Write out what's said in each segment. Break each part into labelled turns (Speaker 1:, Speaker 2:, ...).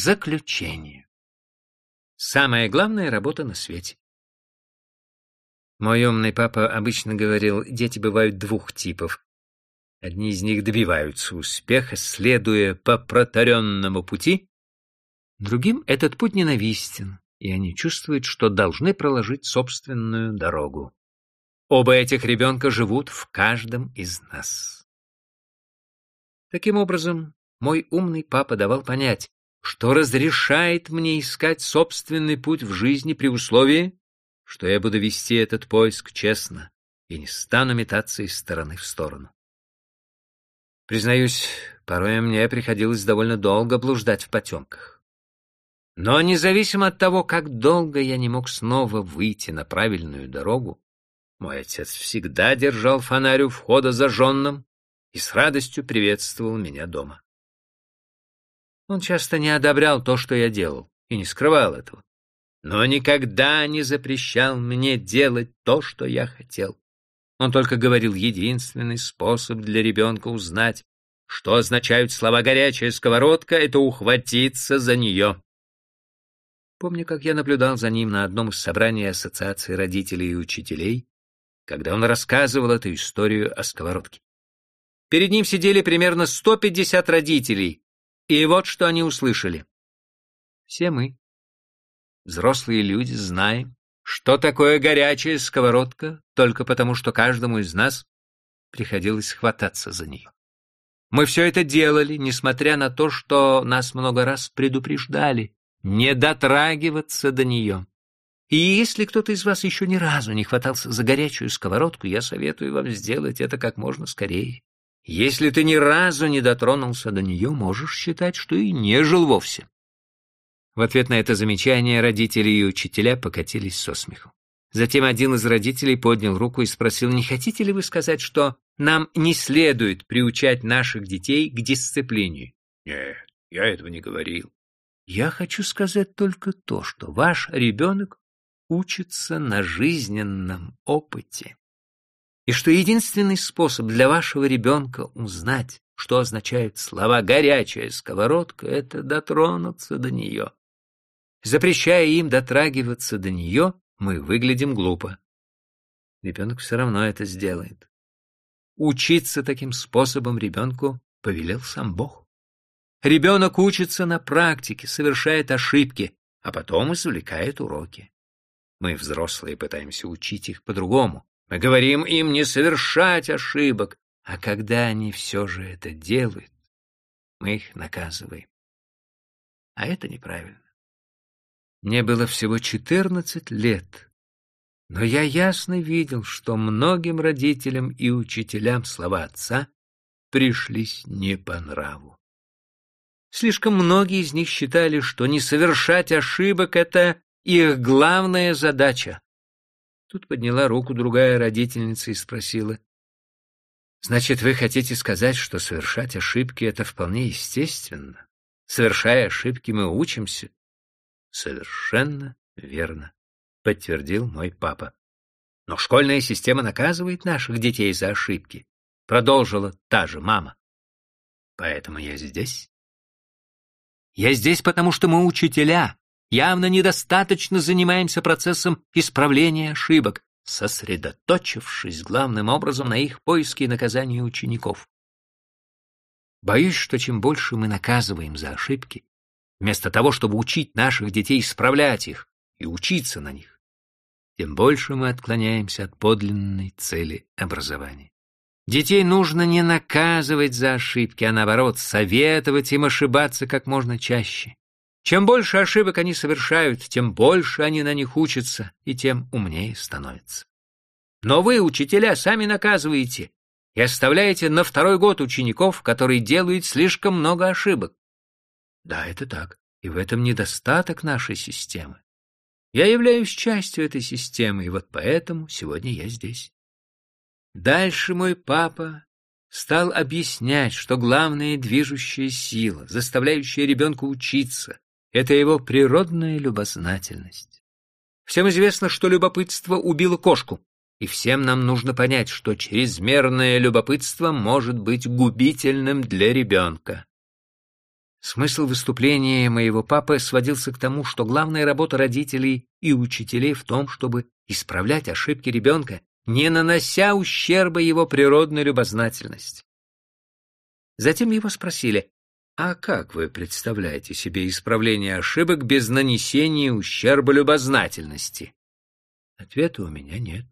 Speaker 1: Заключение. Самая главная работа на свете. Мой умный папа обычно говорил, дети бывают двух типов. Одни из них добиваются успеха, следуя по протаренному пути. Другим этот путь ненавистен, и они чувствуют, что должны проложить собственную дорогу. Оба этих ребенка живут в каждом из нас. Таким образом, мой умный папа давал понять, что разрешает мне искать собственный путь в жизни при условии, что я буду вести этот поиск честно и не стану метаться из стороны в сторону. Признаюсь, порой мне приходилось довольно долго блуждать в потемках. Но независимо от того, как долго я не мог снова выйти на правильную дорогу, мой отец всегда держал фонарь у входа зажженным и с радостью приветствовал меня дома. Он часто не одобрял то, что я делал, и не скрывал этого. Но никогда не запрещал мне делать то, что я хотел. Он только говорил единственный способ для ребенка узнать, что означают слова «горячая сковородка» — это ухватиться за нее. Помню, как я наблюдал за ним на одном из собраний Ассоциации родителей и учителей, когда он рассказывал эту историю о сковородке. Перед ним сидели примерно 150 родителей, и вот что они услышали. Все мы, взрослые люди, знаем, что такое горячая сковородка, только потому что каждому из нас приходилось хвататься за нее. Мы все это делали, несмотря на то, что нас много раз предупреждали не дотрагиваться до нее. И если кто-то из вас еще ни разу не хватался за горячую сковородку, я советую вам сделать это как можно скорее. Если ты ни разу не дотронулся до нее, можешь считать, что и не жил вовсе. В ответ на это замечание родители и учителя покатились со смеху. Затем один из родителей поднял руку и спросил, не хотите ли вы сказать, что нам не следует приучать наших детей к дисциплине? Нет, я этого не говорил. Я хочу сказать только то, что ваш ребенок учится на жизненном опыте и что единственный способ для вашего ребенка узнать, что означают слова «горячая сковородка», — это дотронуться до нее. Запрещая им дотрагиваться до нее, мы выглядим глупо. Ребенок все равно это сделает. Учиться таким способом ребенку повелел сам Бог. Ребенок учится на практике, совершает ошибки, а потом извлекает уроки. Мы, взрослые, пытаемся учить их по-другому, мы говорим им не совершать ошибок, а когда они все же это делают, мы их наказываем. А это неправильно. Мне было всего четырнадцать лет, но я ясно видел, что многим родителям и учителям слова отца пришлись не по нраву. Слишком многие из них считали, что не совершать ошибок — это их главная задача. Тут подняла руку другая родительница и спросила. «Значит, вы хотите сказать, что совершать ошибки — это вполне естественно? Совершая ошибки, мы учимся?» «Совершенно верно», — подтвердил мой папа. «Но школьная система наказывает наших детей за ошибки», — продолжила та же мама. «Поэтому я здесь». «Я здесь, потому что мы учителя, явно недостаточно занимаемся процессом исправления ошибок, сосредоточившись главным образом на их поиске и наказании учеников. Боюсь, что чем больше мы наказываем за ошибки, вместо того, чтобы учить наших детей исправлять их и учиться на них, тем больше мы отклоняемся от подлинной цели образования. Детей нужно не наказывать за ошибки, а наоборот, советовать им ошибаться как можно чаще. Чем больше ошибок они совершают, тем больше они на них учатся, и тем умнее становятся. Но вы, учителя, сами наказываете и оставляете на второй год учеников, которые делают слишком много ошибок. Да, это так, и в этом недостаток нашей системы. Я являюсь частью этой системы, и вот поэтому сегодня я здесь. Дальше мой папа стал объяснять, что главная движущая сила, заставляющая ребенка учиться, это его природная любознательность. Всем известно, что любопытство убило кошку, и всем нам нужно понять, что чрезмерное любопытство может быть губительным для ребенка. Смысл выступления моего папы сводился к тому, что главная работа родителей и учителей в том, чтобы исправлять ошибки ребенка, не нанося ущерба его природной любознательности. Затем его спросили, а как вы представляете себе исправление ошибок без нанесения ущерба любознательности? Ответа у меня нет,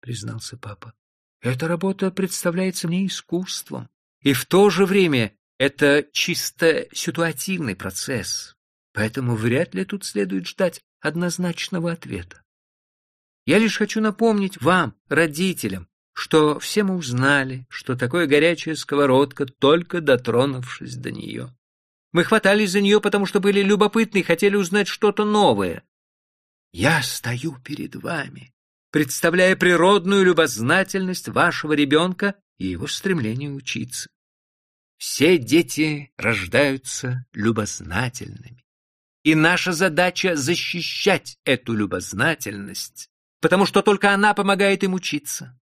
Speaker 1: признался папа. Эта работа представляется мне искусством, и в то же время это чисто ситуативный процесс, поэтому вряд ли тут следует ждать однозначного ответа. Я лишь хочу напомнить вам, родителям, что все мы узнали, что такое горячая сковородка, только дотронувшись до нее. Мы хватались за нее, потому что были любопытны и хотели узнать что-то новое. Я стою перед вами, представляя природную любознательность вашего ребенка и его стремление учиться. Все дети рождаются любознательными. И наша задача — защищать эту любознательность, потому что только она помогает им учиться.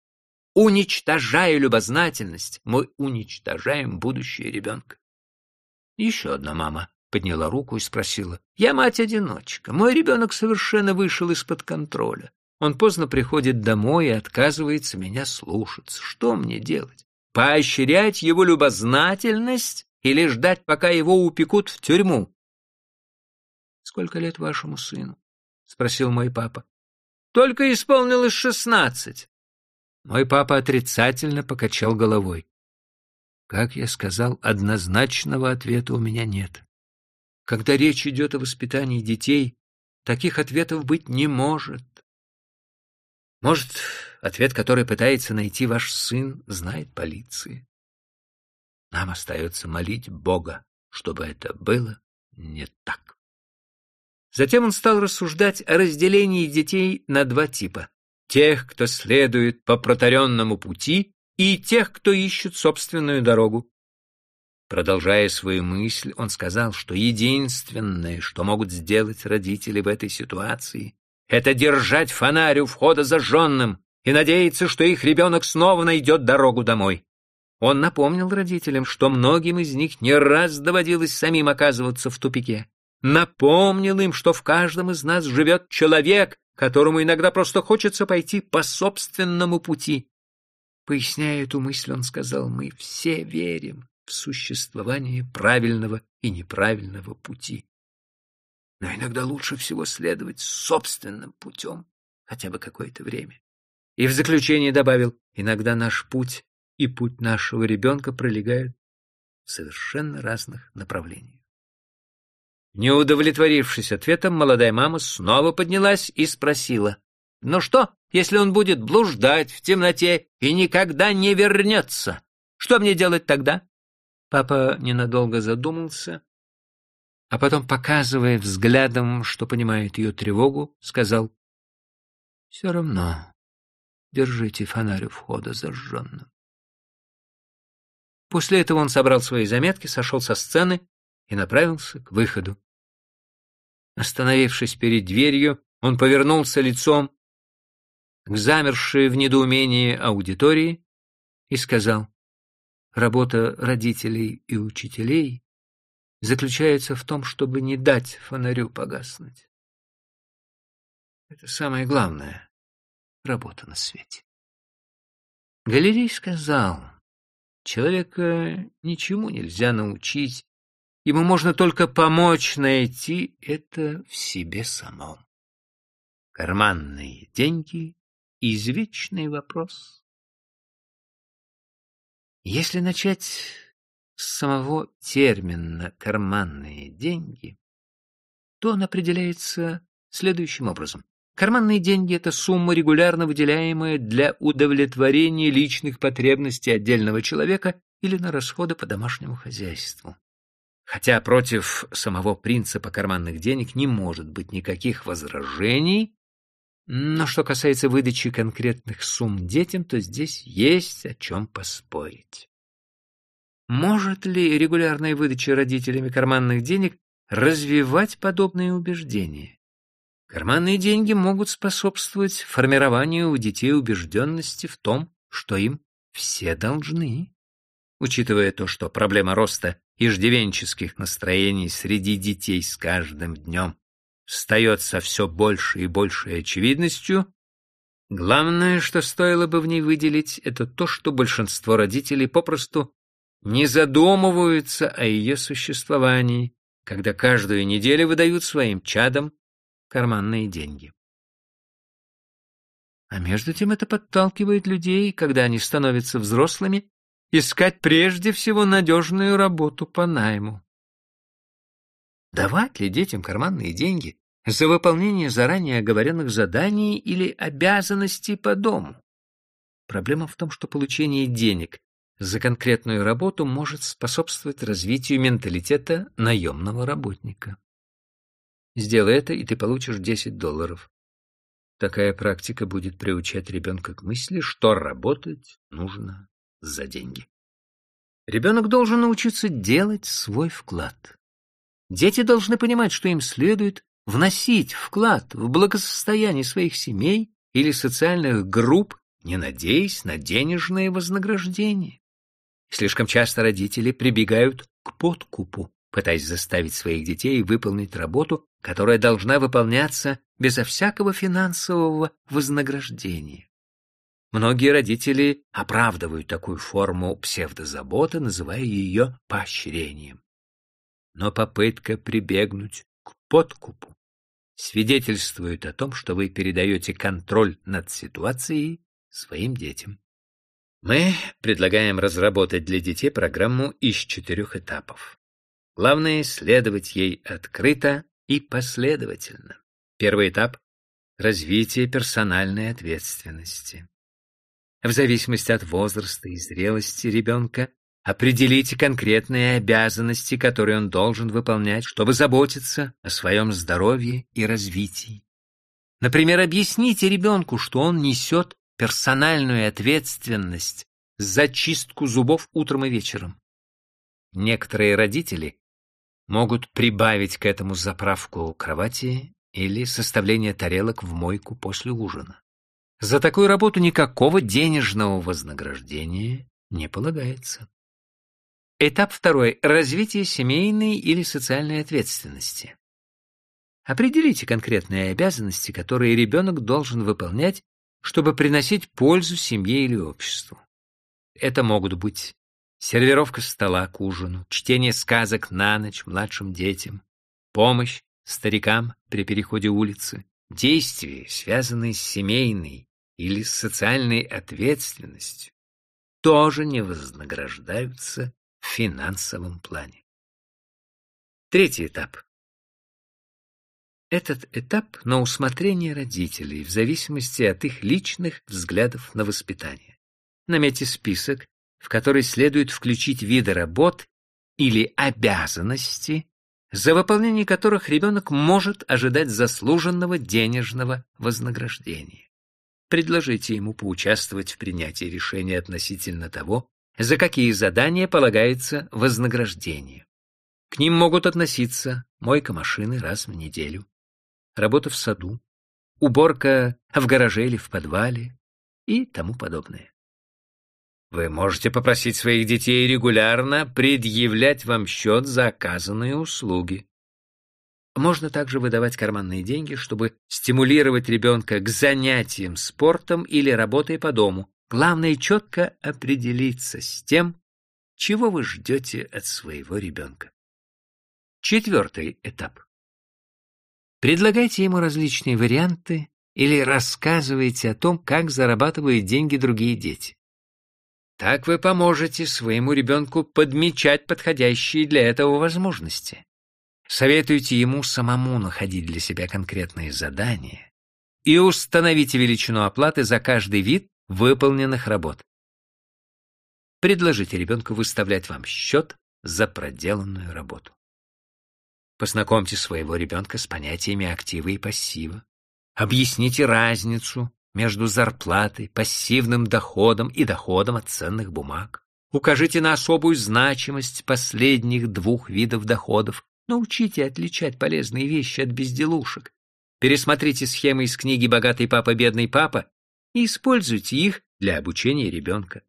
Speaker 1: Уничтожая любознательность, мы уничтожаем будущее ребенка. Еще одна мама подняла руку и спросила. «Я мать-одиночка. Мой ребенок совершенно вышел из-под контроля. Он поздно приходит домой и отказывается меня слушаться. Что мне делать? Поощрять его любознательность или ждать, пока его упекут в тюрьму?» «Сколько лет вашему сыну?» — спросил мой папа. «Только исполнилось шестнадцать. Мой папа отрицательно покачал головой. Как я сказал, однозначного ответа у меня нет. Когда речь идет о воспитании детей, таких ответов быть не может. Может, ответ, который пытается найти ваш сын, знает полиция. Нам остается молить Бога, чтобы это было не так. Затем он стал рассуждать о разделении детей на два типа тех, кто следует по протаренному пути, и тех, кто ищет собственную дорогу. Продолжая свою мысль, он сказал, что единственное, что могут сделать родители в этой ситуации, это держать фонарь у входа зажженным и надеяться, что их ребенок снова найдет дорогу домой. Он напомнил родителям, что многим из них не раз доводилось самим оказываться в тупике. Напомнил им, что в каждом из нас живет человек, которому иногда просто хочется пойти по собственному пути. Поясняя эту мысль, он сказал, мы все верим в существование правильного и неправильного пути. Но иногда лучше всего следовать собственным путем хотя бы какое-то время. И в заключение добавил, иногда наш путь и путь нашего ребенка пролегают в совершенно разных направлениях. Не удовлетворившись ответом, молодая мама снова поднялась и спросила. «Ну что, если он будет блуждать в темноте и никогда не вернется? Что мне делать тогда?» Папа ненадолго задумался, а потом, показывая взглядом, что понимает ее тревогу, сказал, «Все равно держите фонарь у входа зажженным». После этого он собрал свои заметки, сошел со сцены и направился к выходу. Остановившись перед дверью, он повернулся лицом к замершей в недоумении аудитории и сказал, «Работа родителей и учителей заключается в том, чтобы не дать фонарю погаснуть. Это самая главная работа на свете». Галерей сказал, «Человека ничему нельзя научить, Ему можно только помочь найти это в себе самом. Карманные деньги — извечный вопрос. Если начать с самого термина «карманные деньги», то он определяется следующим образом. Карманные деньги — это сумма, регулярно выделяемая для удовлетворения личных потребностей отдельного человека или на расходы по домашнему хозяйству. Хотя против самого принципа карманных денег не может быть никаких возражений, но что касается выдачи конкретных сумм детям, то здесь есть о чем поспорить. Может ли регулярная выдача родителями карманных денег развивать подобные убеждения? Карманные деньги могут способствовать формированию у детей убежденности в том, что им все должны. Учитывая то, что проблема роста иждивенческих настроений среди детей с каждым днем встает со все большей и большей очевидностью, главное, что стоило бы в ней выделить, это то, что большинство родителей попросту не задумываются о ее существовании, когда каждую неделю выдают своим чадам карманные деньги. А между тем это подталкивает людей, когда они становятся взрослыми, искать прежде всего надежную работу по найму. Давать ли детям карманные деньги за выполнение заранее оговоренных заданий или обязанностей по дому? Проблема в том, что получение денег за конкретную работу может способствовать развитию менталитета наемного работника. Сделай это, и ты получишь 10 долларов. Такая практика будет приучать ребенка к мысли, что работать нужно за деньги. Ребенок должен научиться делать свой вклад. Дети должны понимать, что им следует вносить вклад в благосостояние своих семей или социальных групп, не надеясь на денежное вознаграждение. Слишком часто родители прибегают к подкупу, пытаясь заставить своих детей выполнить работу, которая должна выполняться безо всякого финансового вознаграждения. Многие родители оправдывают такую форму псевдозаботы, называя ее поощрением. Но попытка прибегнуть к подкупу свидетельствует о том, что вы передаете контроль над ситуацией своим детям. Мы предлагаем разработать для детей программу из четырех этапов. Главное — следовать ей открыто и последовательно. Первый этап — развитие персональной ответственности. В зависимости от возраста и зрелости ребенка определите конкретные обязанности, которые он должен выполнять, чтобы заботиться о своем здоровье и развитии. Например, объясните ребенку, что он несет персональную ответственность за чистку зубов утром и вечером. Некоторые родители могут прибавить к этому заправку кровати или составление тарелок в мойку после ужина. За такую работу никакого денежного вознаграждения не полагается. Этап второй. Развитие семейной или социальной ответственности. Определите конкретные обязанности, которые ребенок должен выполнять, чтобы приносить пользу семье или обществу. Это могут быть сервировка стола к ужину, чтение сказок на ночь младшим детям, помощь старикам при переходе улицы, действия, связанные с семейной или с социальной ответственностью, тоже не вознаграждаются в финансовом плане. Третий этап. Этот этап на усмотрение родителей в зависимости от их личных взглядов на воспитание. Наметьте список, в который следует включить виды работ или обязанности, за выполнение которых ребенок может ожидать заслуженного денежного вознаграждения. Предложите ему поучаствовать в принятии решения относительно того, за какие задания полагается вознаграждение. К ним могут относиться мойка машины раз в неделю, работа в саду, уборка в гараже или в подвале и тому подобное. Вы можете попросить своих детей регулярно предъявлять вам счет за оказанные услуги. Можно также выдавать карманные деньги, чтобы стимулировать ребенка к занятиям спортом или работой по дому. Главное четко определиться с тем, чего вы ждете от своего ребенка. Четвертый этап. Предлагайте ему различные варианты или рассказывайте о том, как зарабатывают деньги другие дети. Так вы поможете своему ребенку подмечать подходящие для этого возможности. Советуйте ему самому находить для себя конкретные задания и установите величину оплаты за каждый вид выполненных работ. Предложите ребенку выставлять вам счет за проделанную работу. Познакомьте своего ребенка с понятиями актива и пассива. Объясните разницу между зарплатой, пассивным доходом и доходом от ценных бумаг. Укажите на особую значимость последних двух видов доходов. Научите отличать полезные вещи от безделушек. Пересмотрите схемы из книги «Богатый папа, бедный папа» и используйте их для обучения ребенка.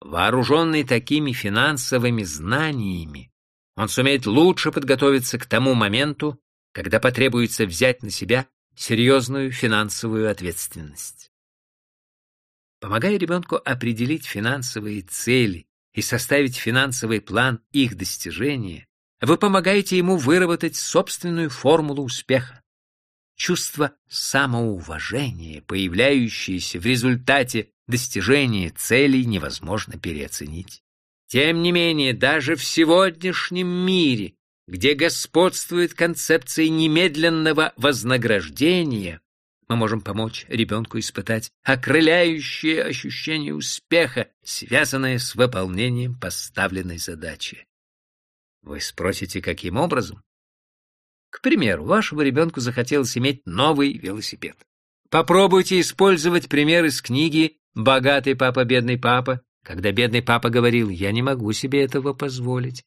Speaker 1: Вооруженный такими финансовыми знаниями, Он сумеет лучше подготовиться к тому моменту, когда потребуется взять на себя серьезную финансовую ответственность. Помогая ребенку определить финансовые цели и составить финансовый план их достижения, вы помогаете ему выработать собственную формулу успеха. Чувство самоуважения, появляющееся в результате достижения целей, невозможно переоценить. Тем не менее, даже в сегодняшнем мире, где господствует концепция немедленного вознаграждения, мы можем помочь ребенку испытать окрыляющее ощущение успеха, связанное с выполнением поставленной задачи. Вы спросите, каким образом? К примеру, вашему ребенку захотелось иметь новый велосипед. Попробуйте использовать пример из книги «Богатый папа, бедный папа», когда бедный папа говорил «я не могу себе этого позволить»,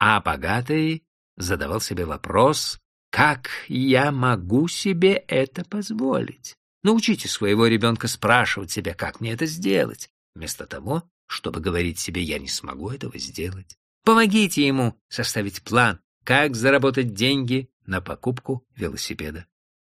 Speaker 1: а богатый задавал себе вопрос «как я могу себе это позволить?» Научите своего ребенка спрашивать себя, как мне это сделать, вместо того, чтобы говорить себе «я не смогу этого сделать». Помогите ему составить план, как заработать деньги на покупку велосипеда.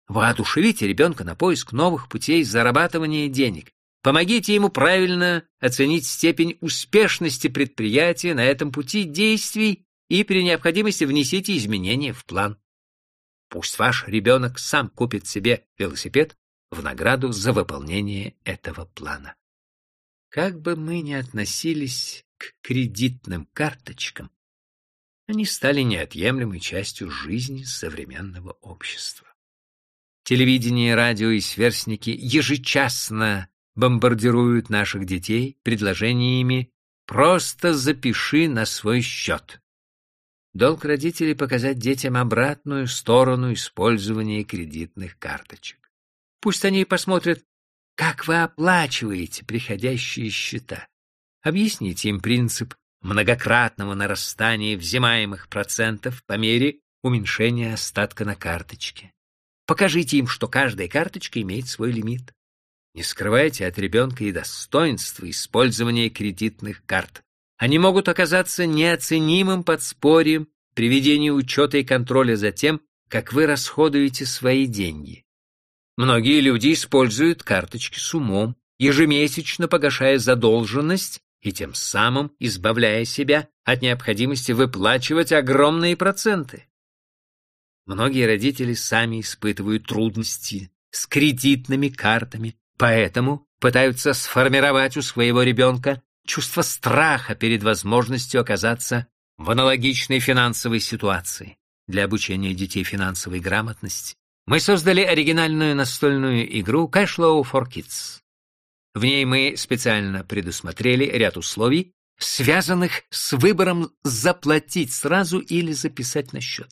Speaker 1: Воодушевите ребенка на поиск новых путей зарабатывания денег. Помогите ему правильно оценить степень успешности предприятия на этом пути действий и при необходимости внесите изменения в план. Пусть ваш ребенок сам купит себе велосипед в награду за выполнение этого плана. Как бы мы ни относились к кредитным карточкам, они стали неотъемлемой частью жизни современного общества. Телевидение, радио и сверстники ежечасно бомбардируют наших детей предложениями «просто запиши на свой счет». Долг родителей показать детям обратную сторону использования кредитных карточек. Пусть они посмотрят, как вы оплачиваете приходящие счета. Объясните им принцип многократного нарастания взимаемых процентов по мере уменьшения остатка на карточке. Покажите им, что каждая карточка имеет свой лимит. Не скрывайте от ребенка и достоинства использования кредитных карт. Они могут оказаться неоценимым подспорьем при ведении учета и контроля за тем, как вы расходуете свои деньги. Многие люди используют карточки с умом, ежемесячно погашая задолженность и тем самым избавляя себя от необходимости выплачивать огромные проценты. Многие родители сами испытывают трудности с кредитными картами, поэтому пытаются сформировать у своего ребенка чувство страха перед возможностью оказаться в аналогичной финансовой ситуации. Для обучения детей финансовой грамотности мы создали оригинальную настольную игру Cashflow for Kids. В ней мы специально предусмотрели ряд условий, связанных с выбором заплатить сразу или записать на счет.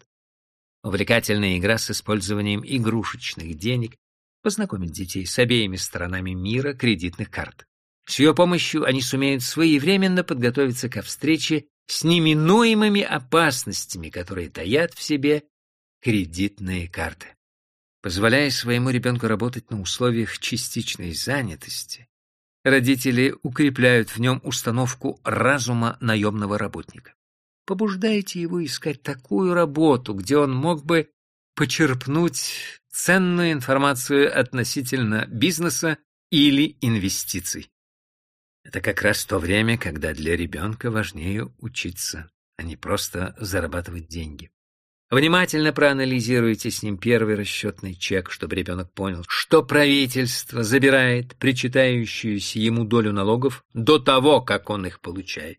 Speaker 1: Увлекательная игра с использованием игрушечных денег познакомит детей с обеими сторонами мира кредитных карт. С ее помощью они сумеют своевременно подготовиться ко встрече с неминуемыми опасностями, которые таят в себе кредитные карты. Позволяя своему ребенку работать на условиях частичной занятости, Родители укрепляют в нем установку разума наемного работника. Побуждайте его искать такую работу, где он мог бы почерпнуть ценную информацию относительно бизнеса или инвестиций. Это как раз то время, когда для ребенка важнее учиться, а не просто зарабатывать деньги. Внимательно проанализируйте с ним первый расчетный чек, чтобы ребенок понял, что правительство забирает причитающуюся ему долю налогов до того, как он их получает.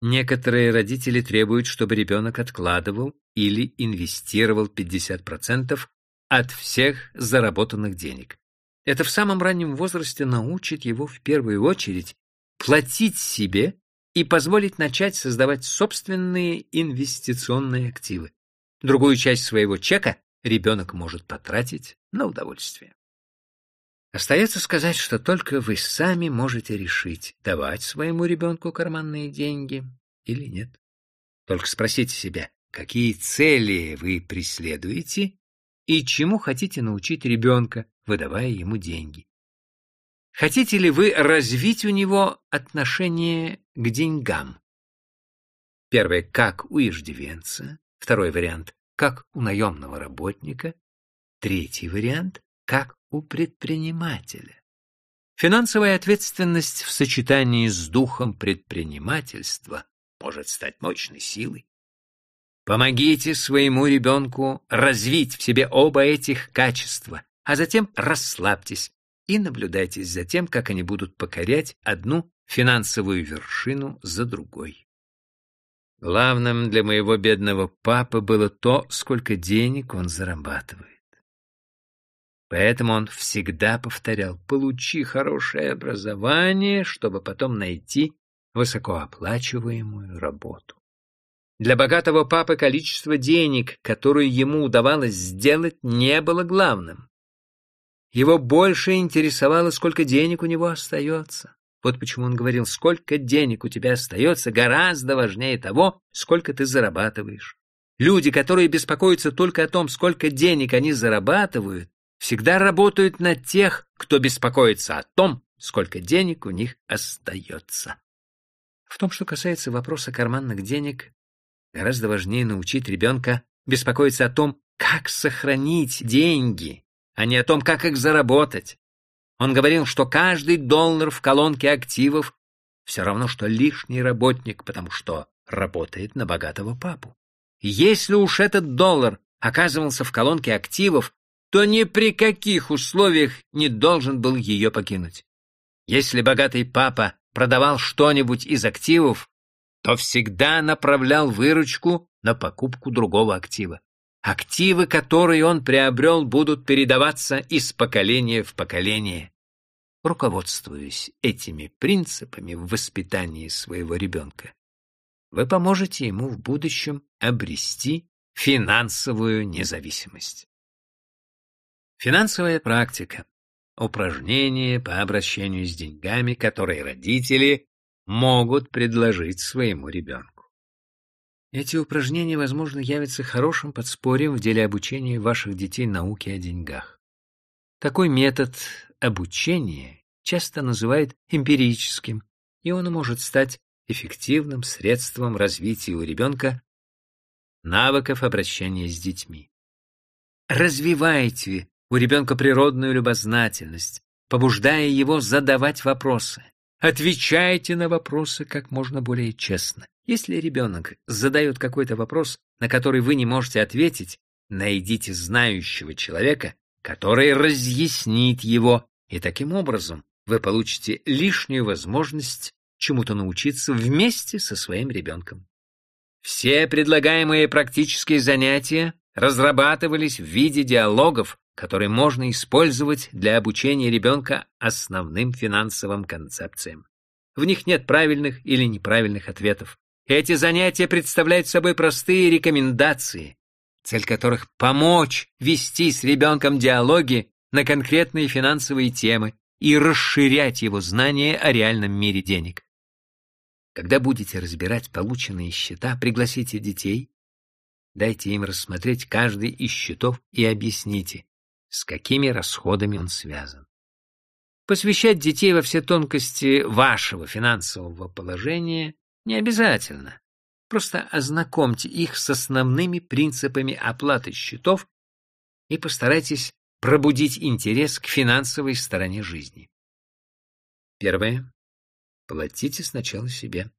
Speaker 1: Некоторые родители требуют, чтобы ребенок откладывал или инвестировал 50% от всех заработанных денег. Это в самом раннем возрасте научит его в первую очередь платить себе и позволит начать создавать собственные инвестиционные активы. Другую часть своего чека ребенок может потратить на удовольствие. Остается сказать, что только вы сами можете решить, давать своему ребенку карманные деньги или нет. Только спросите себя, какие цели вы преследуете и чему хотите научить ребенка, выдавая ему деньги. Хотите ли вы развить у него отношение к деньгам? Первое — как у иждивенца. Второй вариант — как у наемного работника. Третий вариант — как у предпринимателя. Финансовая ответственность в сочетании с духом предпринимательства может стать мощной силой. Помогите своему ребенку развить в себе оба этих качества, а затем расслабьтесь и наблюдайте за тем, как они будут покорять одну финансовую вершину за другой. Главным для моего бедного папы было то, сколько денег он зарабатывает. Поэтому он всегда повторял «получи хорошее образование, чтобы потом найти высокооплачиваемую работу». Для богатого папы количество денег, которые ему удавалось сделать, не было главным. Его больше интересовало, сколько денег у него остается. Вот почему он говорил, сколько денег у тебя остается, гораздо важнее того, сколько ты зарабатываешь. Люди, которые беспокоятся только о том, сколько денег они зарабатывают, всегда работают на тех, кто беспокоится о том, сколько денег у них остается. В том, что касается вопроса карманных денег, Гораздо важнее научить ребенка беспокоиться о том, как сохранить деньги, а не о том, как их заработать. Он говорил, что каждый доллар в колонке активов все равно, что лишний работник, потому что работает на богатого папу. Если уж этот доллар оказывался в колонке активов, то ни при каких условиях не должен был ее покинуть. Если богатый папа продавал что-нибудь из активов, то всегда направлял выручку на покупку другого актива. Активы, которые он приобрел, будут передаваться из поколения в поколение. Руководствуясь этими принципами в воспитании своего ребенка, вы поможете ему в будущем обрести финансовую независимость. Финансовая практика – упражнения по обращению с деньгами, которые родители могут предложить своему ребенку. Эти упражнения, возможно, явятся хорошим подспорьем в деле обучения ваших детей науке о деньгах. Такой метод обучения часто называют эмпирическим, и он может стать эффективным средством развития у ребенка навыков обращения с детьми. Развивайте у ребенка природную любознательность, побуждая его задавать вопросы. Отвечайте на вопросы как можно более честно. Если ребенок задает какой-то вопрос, на который вы не можете ответить, найдите знающего человека, который разъяснит его, и таким образом вы получите лишнюю возможность чему-то научиться вместе со своим ребенком. Все предлагаемые практические занятия разрабатывались в виде диалогов, которые можно использовать для обучения ребенка основным финансовым концепциям. В них нет правильных или неправильных ответов. Эти занятия представляют собой простые рекомендации, цель которых — помочь вести с ребенком диалоги на конкретные финансовые темы и расширять его знания о реальном мире денег. Когда будете разбирать полученные счета, пригласите детей, дайте им рассмотреть каждый из счетов и объясните, с какими расходами он связан. Посвящать детей во все тонкости вашего финансового положения не обязательно. Просто ознакомьте их с основными принципами оплаты счетов и постарайтесь пробудить интерес к финансовой стороне жизни. Первое. Платите сначала себе.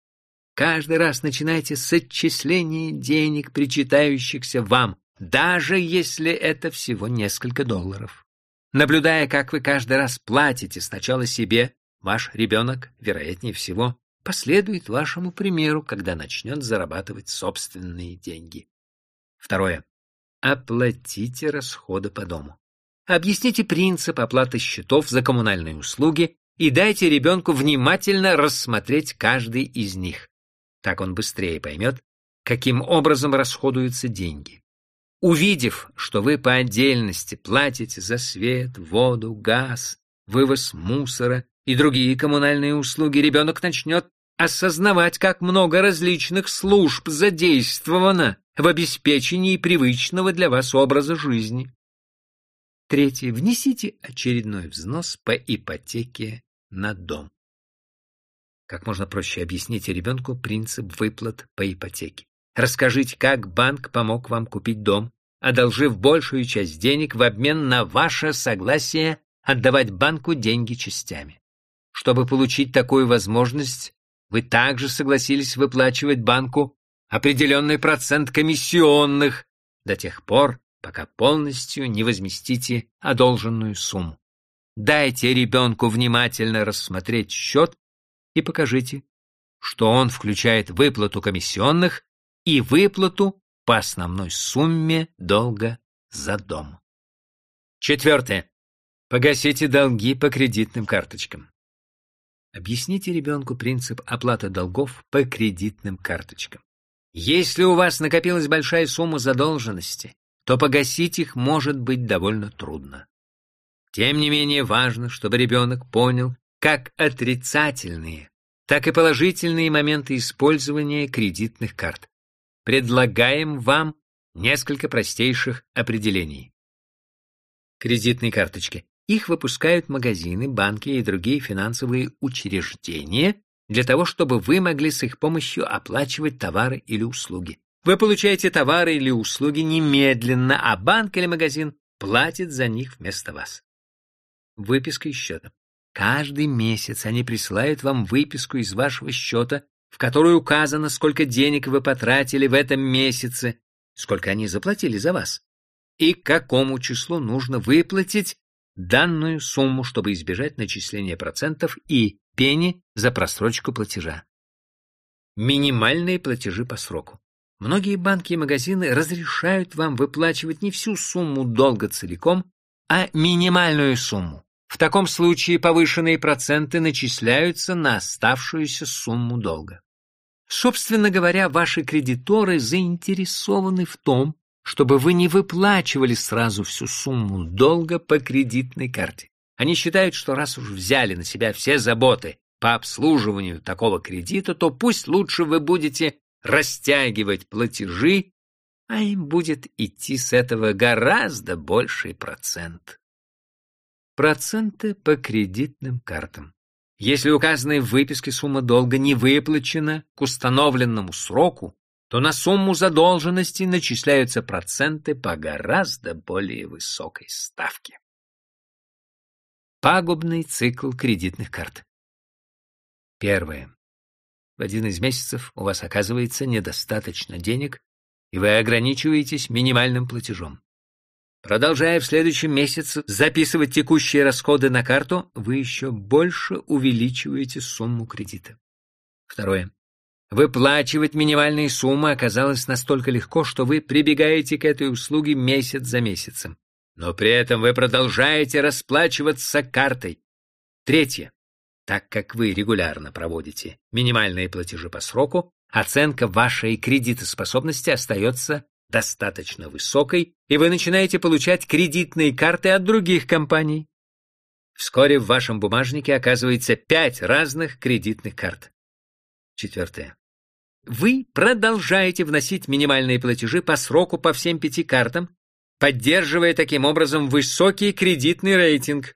Speaker 1: Каждый раз начинайте с отчисления денег, причитающихся вам, даже если это всего несколько долларов. Наблюдая, как вы каждый раз платите сначала себе, ваш ребенок, вероятнее всего, последует вашему примеру, когда начнет зарабатывать собственные деньги. Второе. Оплатите расходы по дому. Объясните принцип оплаты счетов за коммунальные услуги и дайте ребенку внимательно рассмотреть каждый из них. Так он быстрее поймет, каким образом расходуются деньги. Увидев, что вы по отдельности платите за свет, воду, газ, вывоз мусора и другие коммунальные услуги, ребенок начнет осознавать, как много различных служб задействовано в обеспечении привычного для вас образа жизни. Третье. Внесите очередной взнос по ипотеке на дом. Как можно проще объясните ребенку принцип выплат по ипотеке. Расскажите, как банк помог вам купить дом, одолжив большую часть денег в обмен на ваше согласие отдавать банку деньги частями. Чтобы получить такую возможность, вы также согласились выплачивать банку определенный процент комиссионных до тех пор, пока полностью не возместите одолженную сумму. Дайте ребенку внимательно рассмотреть счет и покажите, что он включает выплату комиссионных и выплату по основной сумме долга за дом. Четвертое. Погасите долги по кредитным карточкам. Объясните ребенку принцип оплаты долгов по кредитным карточкам. Если у вас накопилась большая сумма задолженности, то погасить их может быть довольно трудно. Тем не менее важно, чтобы ребенок понял как отрицательные, так и положительные моменты использования кредитных карт. Предлагаем вам несколько простейших определений. Кредитные карточки. Их выпускают магазины, банки и другие финансовые учреждения для того, чтобы вы могли с их помощью оплачивать товары или услуги. Вы получаете товары или услуги немедленно, а банк или магазин платит за них вместо вас. Выписка из счета. Каждый месяц они присылают вам выписку из вашего счета, в которой указано, сколько денег вы потратили в этом месяце, сколько они заплатили за вас, и какому числу нужно выплатить данную сумму, чтобы избежать начисления процентов и пени за просрочку платежа. Минимальные платежи по сроку. Многие банки и магазины разрешают вам выплачивать не всю сумму долга целиком, а минимальную сумму. В таком случае повышенные проценты начисляются на оставшуюся сумму долга. Собственно говоря, ваши кредиторы заинтересованы в том, чтобы вы не выплачивали сразу всю сумму долга по кредитной карте. Они считают, что раз уж взяли на себя все заботы по обслуживанию такого кредита, то пусть лучше вы будете растягивать платежи, а им будет идти с этого гораздо больший процент. Проценты по кредитным картам. Если указанная в выписке сумма долга не выплачена к установленному сроку, то на сумму задолженности начисляются проценты по гораздо более высокой ставке. Пагубный цикл кредитных карт. Первое. В один из месяцев у вас оказывается недостаточно денег, и вы ограничиваетесь минимальным платежом. Продолжая в следующем месяце записывать текущие расходы на карту, вы еще больше увеличиваете сумму кредита. Второе. Выплачивать минимальные суммы оказалось настолько легко, что вы прибегаете к этой услуге месяц за месяцем. Но при этом вы продолжаете расплачиваться картой. Третье. Так как вы регулярно проводите минимальные платежи по сроку, оценка вашей кредитоспособности остается достаточно высокой, и вы начинаете получать кредитные карты от других компаний. Вскоре в вашем бумажнике оказывается пять разных кредитных карт. Четвертое. Вы продолжаете вносить минимальные платежи по сроку по всем пяти картам, поддерживая таким образом высокий кредитный рейтинг.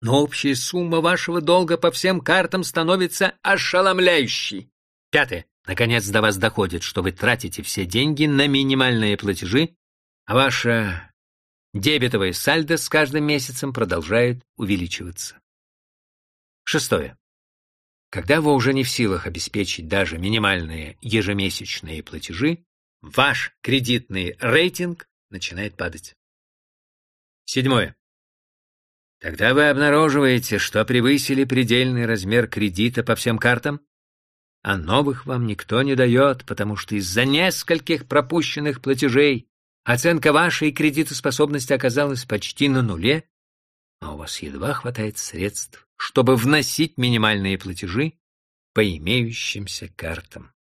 Speaker 1: Но общая сумма вашего долга по всем картам становится ошеломляющей. Пятое. Наконец до вас доходит, что вы тратите все деньги на минимальные платежи, а ваша дебетовая сальдо с каждым месяцем продолжает увеличиваться. Шестое. Когда вы уже не в силах обеспечить даже минимальные ежемесячные платежи, ваш кредитный рейтинг начинает падать. Седьмое. Тогда вы обнаруживаете, что превысили предельный размер кредита по всем картам, а новых вам никто не дает, потому что из-за нескольких пропущенных платежей оценка вашей кредитоспособности оказалась почти на нуле, а у вас едва хватает средств, чтобы вносить минимальные платежи по имеющимся картам.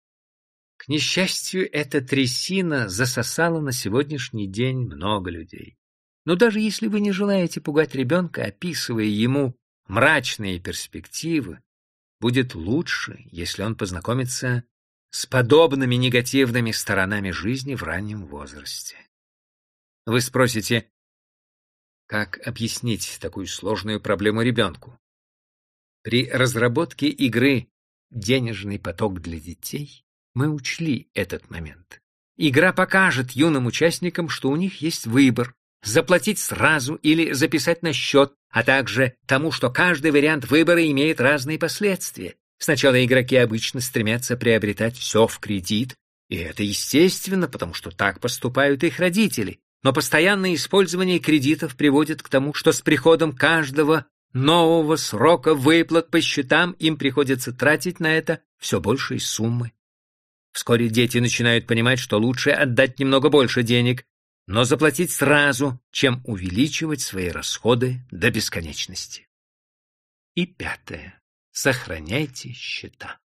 Speaker 1: К несчастью, эта трясина засосала на сегодняшний день много людей. Но даже если вы не желаете пугать ребенка, описывая ему мрачные перспективы, будет лучше, если он познакомится с подобными негативными сторонами жизни в раннем возрасте. Вы спросите, как объяснить такую сложную проблему ребенку? При разработке игры «Денежный поток для детей» мы учли этот момент. Игра покажет юным участникам, что у них есть выбор – заплатить сразу или записать на счет, а также тому, что каждый вариант выбора имеет разные последствия. Сначала игроки обычно стремятся приобретать все в кредит, и это естественно, потому что так поступают их родители. Но постоянное использование кредитов приводит к тому, что с приходом каждого нового срока выплат по счетам им приходится тратить на это все большие суммы. Вскоре дети начинают понимать, что лучше отдать немного больше денег, но заплатить сразу, чем увеличивать свои расходы до бесконечности. И пятое. Сохраняйте счета.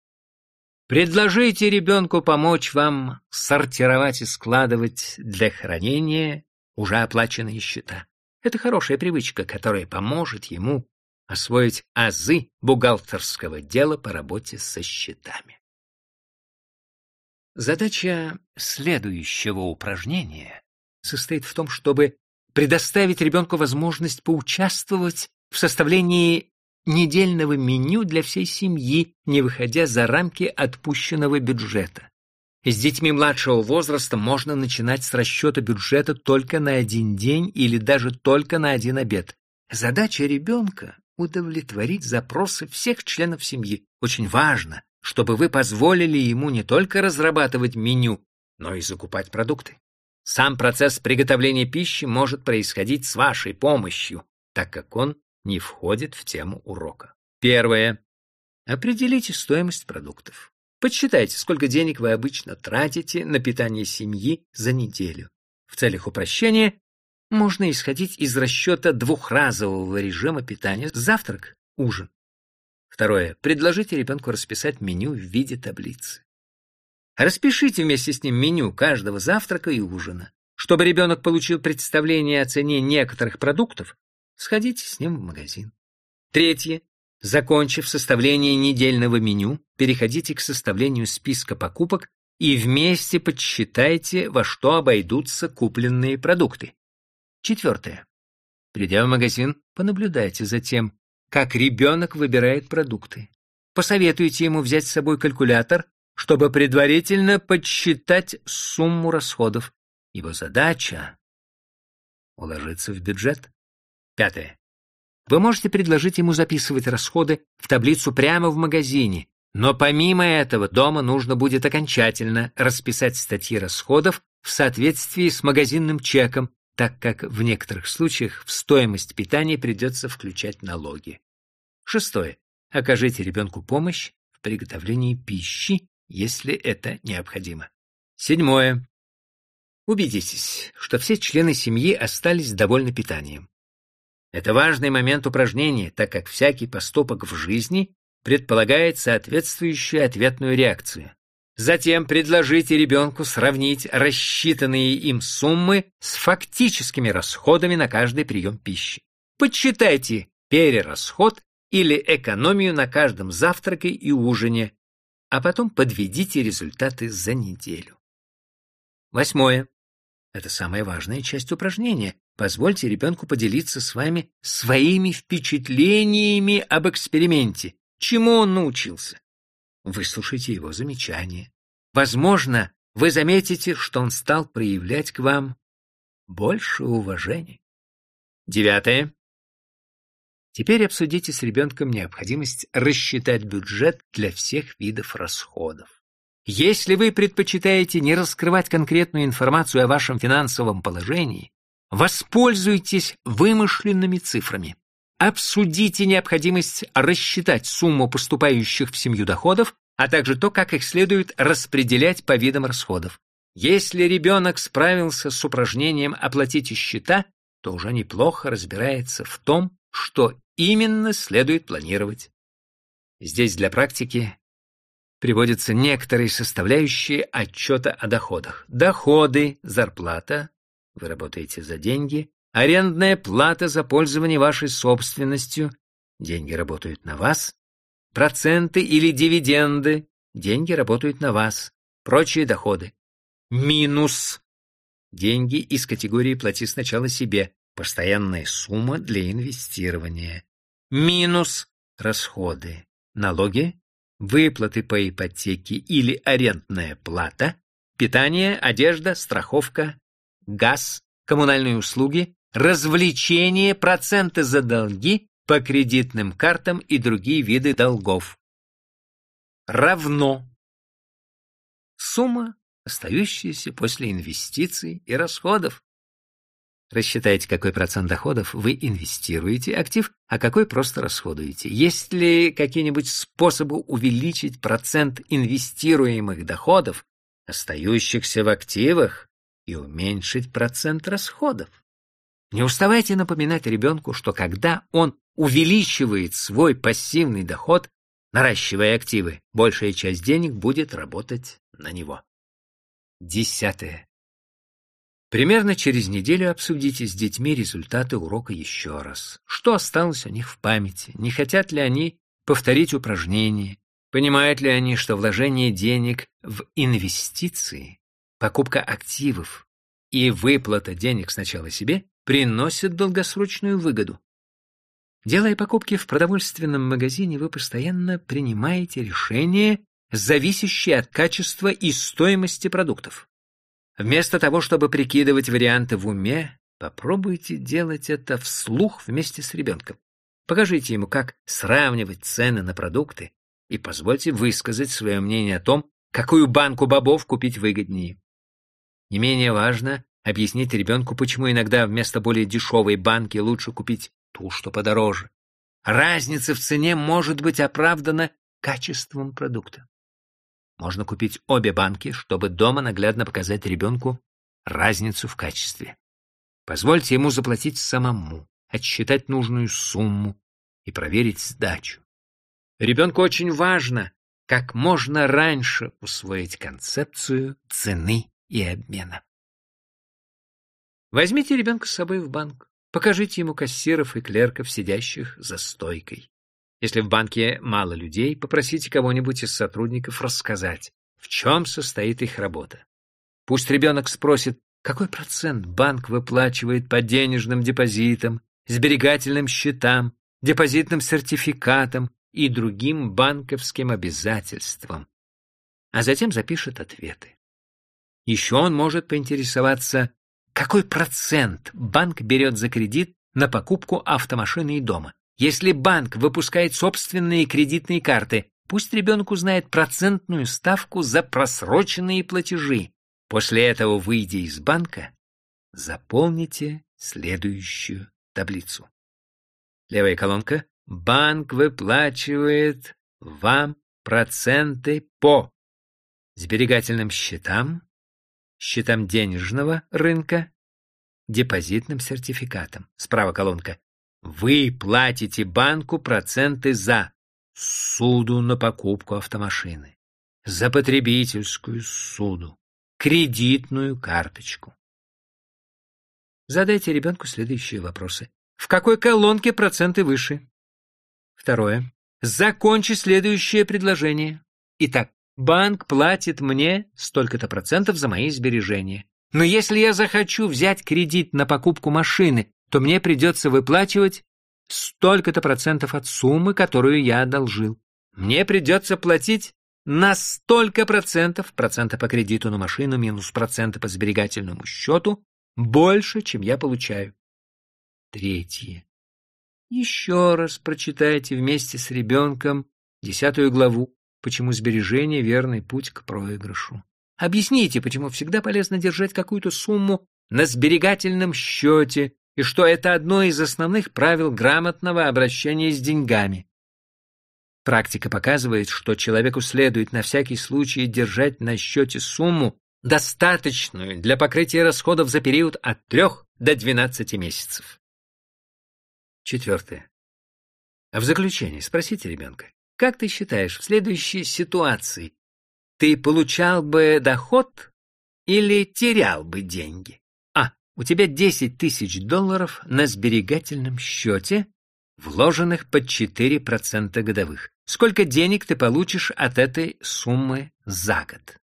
Speaker 1: Предложите ребенку помочь вам сортировать и складывать для хранения уже оплаченные счета. Это хорошая привычка, которая поможет ему освоить азы бухгалтерского дела по работе со счетами. Задача следующего упражнения состоит в том, чтобы предоставить ребенку возможность поучаствовать в составлении недельного меню для всей семьи, не выходя за рамки отпущенного бюджета. С детьми младшего возраста можно начинать с расчета бюджета только на один день или даже только на один обед. Задача ребенка — удовлетворить запросы всех членов семьи. Очень важно, чтобы вы позволили ему не только разрабатывать меню, но и закупать продукты. Сам процесс приготовления пищи может происходить с вашей помощью, так как он не входит в тему урока. Первое. Определите стоимость продуктов. Подсчитайте, сколько денег вы обычно тратите на питание семьи за неделю. В целях упрощения можно исходить из расчета двухразового режима питания завтрак, ужин Второе. Предложите ребенку расписать меню в виде таблицы. Распишите вместе с ним меню каждого завтрака и ужина. Чтобы ребенок получил представление о цене некоторых продуктов, сходите с ним в магазин. Третье. Закончив составление недельного меню, переходите к составлению списка покупок и вместе подсчитайте, во что обойдутся купленные продукты. Четвертое. Придя в магазин, понаблюдайте за тем, как ребенок выбирает продукты. Посоветуйте ему взять с собой калькулятор, чтобы предварительно подсчитать сумму расходов. Его задача — уложиться в бюджет. Пятое. Вы можете предложить ему записывать расходы в таблицу прямо в магазине, но помимо этого дома нужно будет окончательно расписать статьи расходов в соответствии с магазинным чеком, так как в некоторых случаях в стоимость питания придется включать налоги. Шестое. Окажите ребенку помощь в приготовлении пищи, если это необходимо. Седьмое. Убедитесь, что все члены семьи остались довольны питанием. Это важный момент упражнения, так как всякий поступок в жизни предполагает соответствующую ответную реакцию. Затем предложите ребенку сравнить рассчитанные им суммы с фактическими расходами на каждый прием пищи. Подсчитайте перерасход или экономию на каждом завтраке и ужине, а потом подведите результаты за неделю. Восьмое. Это самая важная часть упражнения. Позвольте ребенку поделиться с вами своими впечатлениями об эксперименте, чему он научился. Выслушайте его замечания. Возможно, вы заметите, что он стал проявлять к вам больше уважения. Девятое. Теперь обсудите с ребенком необходимость рассчитать бюджет для всех видов расходов. Если вы предпочитаете не раскрывать конкретную информацию о вашем финансовом положении, воспользуйтесь вымышленными цифрами. Обсудите необходимость рассчитать сумму поступающих в семью доходов, а также то, как их следует распределять по видам расходов. Если ребенок справился с упражнением «оплатите счета», то уже неплохо разбирается в том, что именно следует планировать. Здесь для практики приводятся некоторые составляющие отчета о доходах. Доходы, зарплата, вы работаете за деньги, арендная плата за пользование вашей собственностью, деньги работают на вас, проценты или дивиденды, деньги работают на вас, прочие доходы. Минус. Деньги из категории «плати сначала себе», постоянная сумма для инвестирования. Минус. расходы, налоги, выплаты по ипотеке или арендная плата, питание, одежда, страховка, газ, коммунальные услуги, развлечения, проценты за долги по кредитным картам и другие виды долгов. Равно сумма, остающаяся после инвестиций и расходов. Рассчитайте, какой процент доходов вы инвестируете актив, а какой просто расходуете. Есть ли какие-нибудь способы увеличить процент инвестируемых доходов, остающихся в активах, и уменьшить процент расходов? Не уставайте напоминать ребенку, что когда он увеличивает свой пассивный доход, наращивая активы, большая часть денег будет работать на него. Десятое. Примерно через неделю обсудите с детьми результаты урока еще раз. Что осталось у них в памяти? Не хотят ли они повторить упражнение? Понимают ли они, что вложение денег в инвестиции, покупка активов и выплата денег сначала себе приносят долгосрочную выгоду? Делая покупки в продовольственном магазине, вы постоянно принимаете решения, зависящие от качества и стоимости продуктов. Вместо того, чтобы прикидывать варианты в уме, попробуйте делать это вслух вместе с ребенком. Покажите ему, как сравнивать цены на продукты и позвольте высказать свое мнение о том, какую банку бобов купить выгоднее. Не менее важно объяснить ребенку, почему иногда вместо более дешевой банки лучше купить ту, что подороже. Разница в цене может быть оправдана качеством продукта. Можно купить обе банки, чтобы дома наглядно показать ребенку разницу в качестве. Позвольте ему заплатить самому, отсчитать нужную сумму и проверить сдачу. Ребенку очень важно как можно раньше усвоить концепцию цены и обмена. Возьмите ребенка с собой в банк, покажите ему кассиров и клерков, сидящих за стойкой. Если в банке мало людей, попросите кого-нибудь из сотрудников рассказать, в чем состоит их работа. Пусть ребенок спросит, какой процент банк выплачивает по денежным депозитам, сберегательным счетам, депозитным сертификатам и другим банковским обязательствам, а затем запишет ответы. Еще он может поинтересоваться, какой процент банк берет за кредит на покупку автомашины и дома. Если банк выпускает собственные кредитные карты, пусть ребенок узнает процентную ставку за просроченные платежи. После этого, выйдя из банка, заполните следующую таблицу. Левая колонка. Банк выплачивает вам проценты по сберегательным счетам, счетам денежного рынка, депозитным сертификатам. Справа колонка. Вы платите банку проценты за суду на покупку автомашины, за потребительскую суду, кредитную карточку. Задайте ребенку следующие вопросы. В какой колонке проценты выше? Второе. Закончи следующее предложение. Итак, банк платит мне столько-то процентов за мои сбережения. Но если я захочу взять кредит на покупку машины, то мне придется выплачивать столько-то процентов от суммы, которую я одолжил. Мне придется платить на столько процентов, процента по кредиту на машину минус проценты по сберегательному счету, больше, чем я получаю. Третье. Еще раз прочитайте вместе с ребенком десятую главу «Почему сбережение – верный путь к проигрышу». Объясните, почему всегда полезно держать какую-то сумму на сберегательном счете, и что это одно из основных правил грамотного обращения с деньгами. Практика показывает, что человеку следует на всякий случай держать на счете сумму, достаточную для покрытия расходов за период от 3 до 12 месяцев. Четвертое. В заключение спросите ребенка, как ты считаешь, в следующей ситуации ты получал бы доход или терял бы деньги? у тебя 10 тысяч долларов на сберегательном счете, вложенных под 4% годовых. Сколько денег ты получишь от этой суммы за год?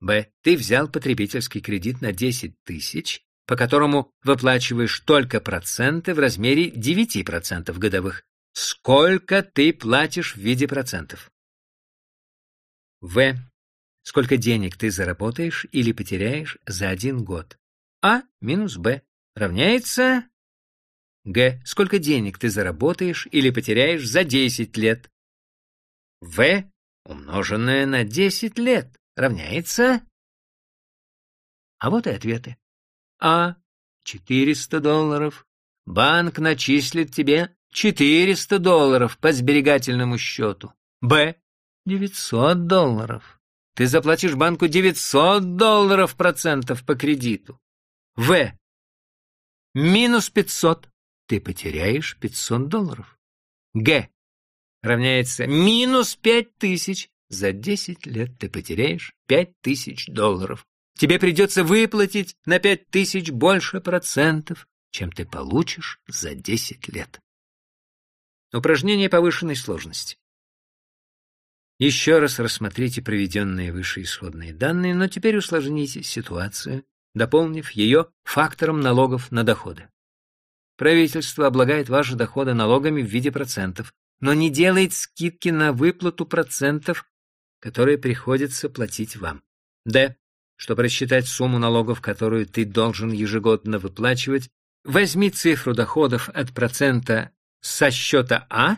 Speaker 1: Б. Ты взял потребительский кредит на 10 тысяч, по которому выплачиваешь только проценты в размере 9% годовых. Сколько ты платишь в виде процентов? В. Сколько денег ты заработаешь или потеряешь за один год? А минус Б равняется... Г. Сколько денег ты заработаешь или потеряешь за 10 лет? В умноженное на 10 лет равняется... А вот и ответы. А. 400 долларов. Банк начислит тебе 400 долларов по сберегательному счету. Б. 900 долларов. Ты заплатишь банку 900 долларов процентов по кредиту. В. Минус 500. Ты потеряешь 500 долларов. Г. Равняется минус 5000. За 10 лет ты потеряешь 5000 долларов. Тебе придется выплатить на 5000 больше процентов, чем ты получишь за 10 лет. Упражнение повышенной сложности. Еще раз рассмотрите проведенные выше исходные данные, но теперь усложните ситуацию, дополнив ее фактором налогов на доходы. Правительство облагает ваши доходы налогами в виде процентов, но не делает скидки на выплату процентов, которые приходится платить вам. Д. Чтобы рассчитать сумму налогов, которую ты должен ежегодно выплачивать, возьми цифру доходов от процента со счета А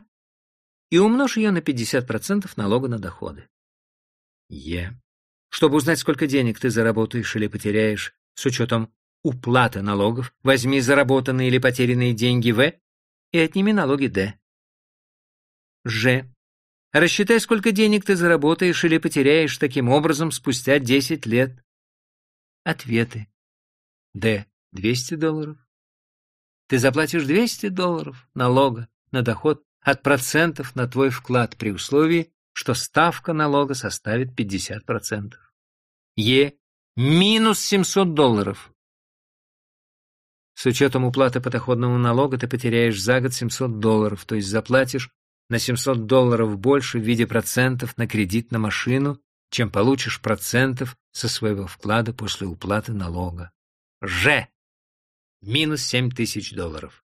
Speaker 1: и умножь ее на 50% налога на доходы. Е. Чтобы узнать, сколько денег ты заработаешь или потеряешь с учетом уплаты налогов, возьми заработанные или потерянные деньги В и отними налоги Д. Ж. Рассчитай, сколько денег ты заработаешь или потеряешь таким образом спустя 10 лет. Ответы. Д. 200 долларов. Ты заплатишь 200 долларов налога на доход от процентов на твой вклад при условии, что ставка налога составит 50%. Е. Минус 700 долларов. С учетом уплаты подоходного налога ты потеряешь за год 700 долларов, то есть заплатишь на 700 долларов больше в виде процентов на кредит на машину, чем получишь процентов со своего вклада после уплаты налога. Ж минус 7 тысяч долларов.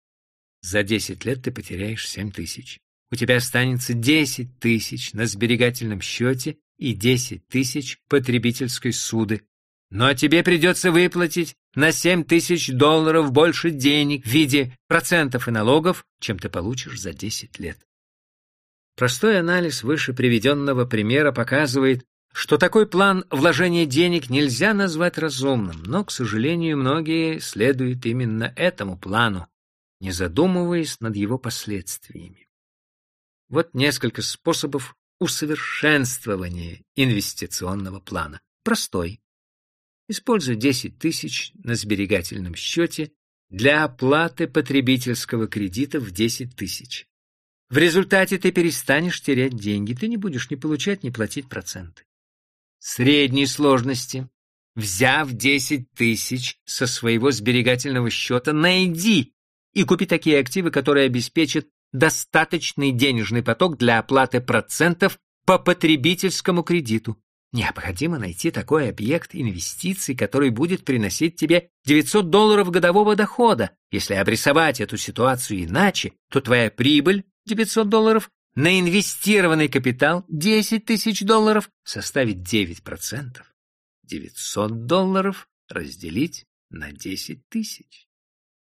Speaker 1: За 10 лет ты потеряешь 7 тысяч. У тебя останется 10 тысяч на сберегательном счете и 10 тысяч потребительской суды. Но тебе придется выплатить на 7 тысяч долларов больше денег в виде процентов и налогов, чем ты получишь за 10 лет. Простой анализ выше приведенного примера показывает, что такой план вложения денег нельзя назвать разумным, но, к сожалению, многие следуют именно этому плану, не задумываясь над его последствиями. Вот несколько способов усовершенствования инвестиционного плана. Простой. Используй 10 тысяч на сберегательном счете для оплаты потребительского кредита в 10 тысяч. В результате ты перестанешь терять деньги, ты не будешь ни получать, ни платить проценты средней сложности. Взяв 10 тысяч со своего сберегательного счета, найди и купи такие активы, которые обеспечат достаточный денежный поток для оплаты процентов по потребительскому кредиту. Необходимо найти такой объект инвестиций, который будет приносить тебе 900 долларов годового дохода. Если обрисовать эту ситуацию иначе, то твоя прибыль 900 долларов на инвестированный капитал 10 тысяч долларов составит 9%. 900 долларов разделить на 10 тысяч.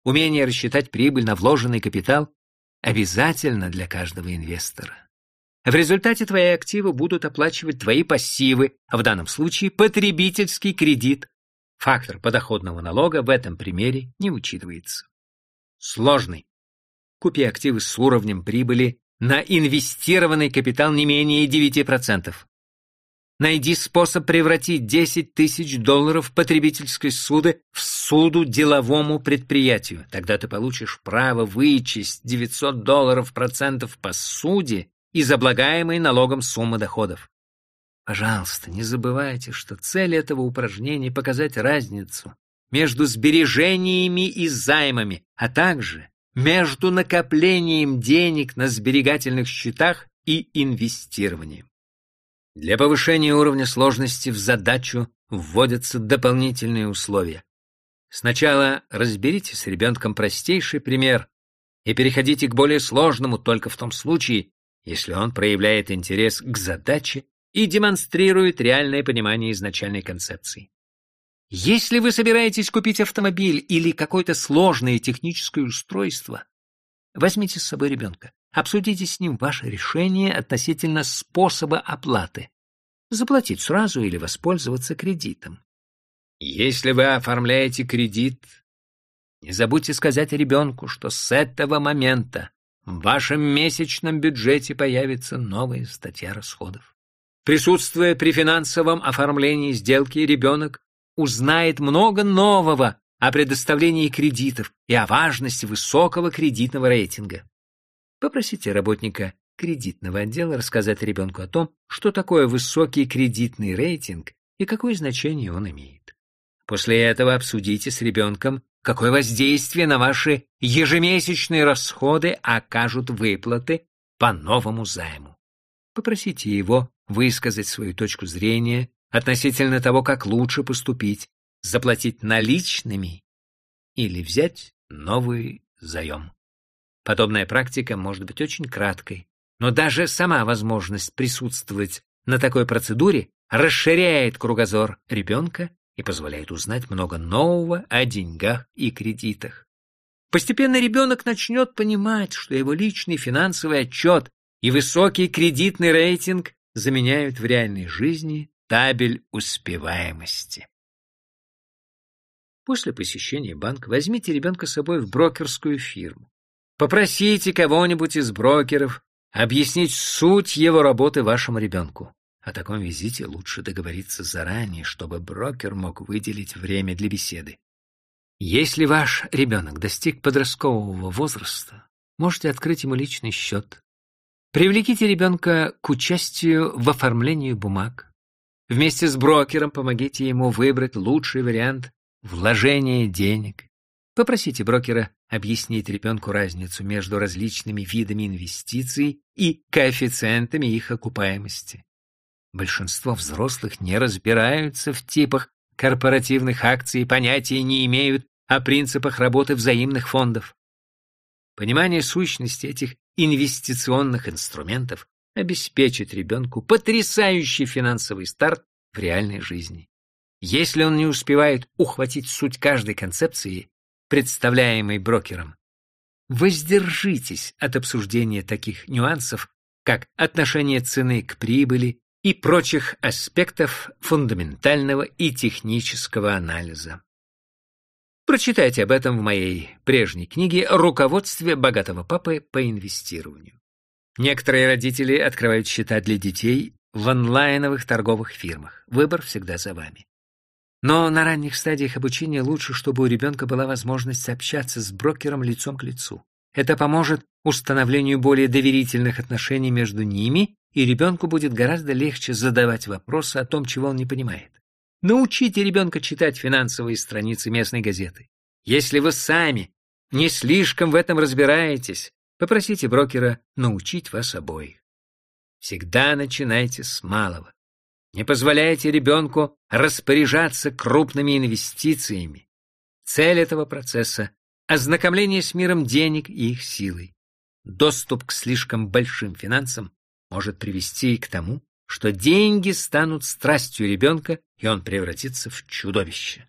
Speaker 1: Умение рассчитать прибыль на вложенный капитал обязательно для каждого инвестора. В результате твои активы будут оплачивать твои пассивы, а в данном случае потребительский кредит. Фактор подоходного налога в этом примере не учитывается. Сложный. Купи активы с уровнем прибыли на инвестированный капитал не менее 9%. Найди способ превратить 10 тысяч долларов потребительской суды в суду деловому предприятию. Тогда ты получишь право вычесть 900 долларов процентов по суде из облагаемой налогом суммы доходов. Пожалуйста, не забывайте, что цель этого упражнения — показать разницу между сбережениями и займами, а также между накоплением денег на сберегательных счетах и инвестированием. Для повышения уровня сложности в задачу вводятся дополнительные условия. Сначала разберите с ребенком простейший пример и переходите к более сложному только в том случае, если он проявляет интерес к задаче и демонстрирует реальное понимание изначальной концепции. Если вы собираетесь купить автомобиль или какое-то сложное техническое устройство, возьмите с собой ребенка, обсудите с ним ваше решение относительно способа оплаты, заплатить сразу или воспользоваться кредитом. Если вы оформляете кредит, не забудьте сказать ребенку, что с этого момента в вашем месячном бюджете появится новая статья расходов. Присутствуя при финансовом оформлении сделки, ребенок узнает много нового о предоставлении кредитов и о важности высокого кредитного рейтинга. Попросите работника кредитного отдела рассказать ребенку о том, что такое высокий кредитный рейтинг и какое значение он имеет. После этого обсудите с ребенком, какое воздействие на ваши ежемесячные расходы окажут выплаты по новому займу. Попросите его высказать свою точку зрения относительно того, как лучше поступить, заплатить наличными или взять новый заем. Подобная практика может быть очень краткой, но даже сама возможность присутствовать на такой процедуре расширяет кругозор ребенка и позволяет узнать много нового о деньгах и кредитах. Постепенно ребенок начнет понимать, что его личный финансовый отчет и высокий кредитный рейтинг заменяют в реальной жизни табель успеваемости. После посещения банка возьмите ребенка с собой в брокерскую фирму. Попросите кого-нибудь из брокеров объяснить суть его работы вашему ребенку. О таком визите лучше договориться заранее, чтобы брокер мог выделить время для беседы. Если ваш ребенок достиг подросткового возраста, можете открыть ему личный счет. Привлеките ребенка к участию в оформлении бумаг, Вместе с брокером помогите ему выбрать лучший вариант вложения денег. Попросите брокера объяснить ребенку разницу между различными видами инвестиций и коэффициентами их окупаемости. Большинство взрослых не разбираются в типах корпоративных акций и понятия не имеют о принципах работы взаимных фондов. Понимание сущности этих инвестиционных инструментов обеспечит ребенку потрясающий финансовый старт в реальной жизни. Если он не успевает ухватить суть каждой концепции, представляемой брокером, воздержитесь от обсуждения таких нюансов, как отношение цены к прибыли и прочих аспектов фундаментального и технического анализа. Прочитайте об этом в моей прежней книге «Руководстве богатого папы по инвестированию». Некоторые родители открывают счета для детей в онлайновых торговых фирмах. Выбор всегда за вами. Но на ранних стадиях обучения лучше, чтобы у ребенка была возможность общаться с брокером лицом к лицу. Это поможет установлению более доверительных отношений между ними, и ребенку будет гораздо легче задавать вопросы о том, чего он не понимает. Научите ребенка читать финансовые страницы местной газеты. Если вы сами не слишком в этом разбираетесь, Попросите брокера научить вас обоих. Всегда начинайте с малого. Не позволяйте ребенку распоряжаться крупными инвестициями. Цель этого процесса – ознакомление с миром денег и их силой. Доступ к слишком большим финансам может привести к тому, что деньги станут страстью ребенка, и он превратится в чудовище.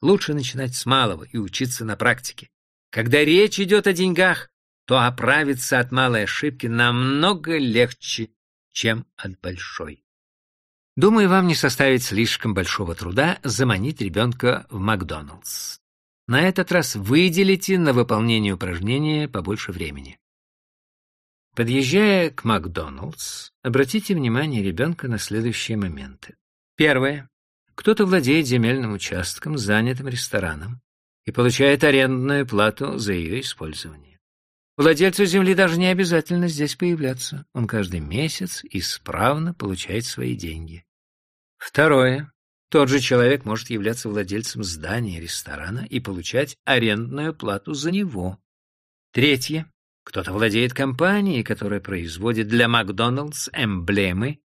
Speaker 1: Лучше начинать с малого и учиться на практике. Когда речь идет о деньгах, то оправиться от малой ошибки намного легче, чем от большой. Думаю, вам не составит слишком большого труда заманить ребенка в Макдоналдс. На этот раз выделите на выполнение упражнения побольше времени. Подъезжая к Макдоналдс, обратите внимание ребенка на следующие моменты. Первое. Кто-то владеет земельным участком, занятым рестораном, и получает арендную плату за ее использование. Владельцу земли даже не обязательно здесь появляться. Он каждый месяц исправно получает свои деньги. Второе. Тот же человек может являться владельцем здания ресторана и получать арендную плату за него. Третье. Кто-то владеет компанией, которая производит для Макдоналдс эмблемы,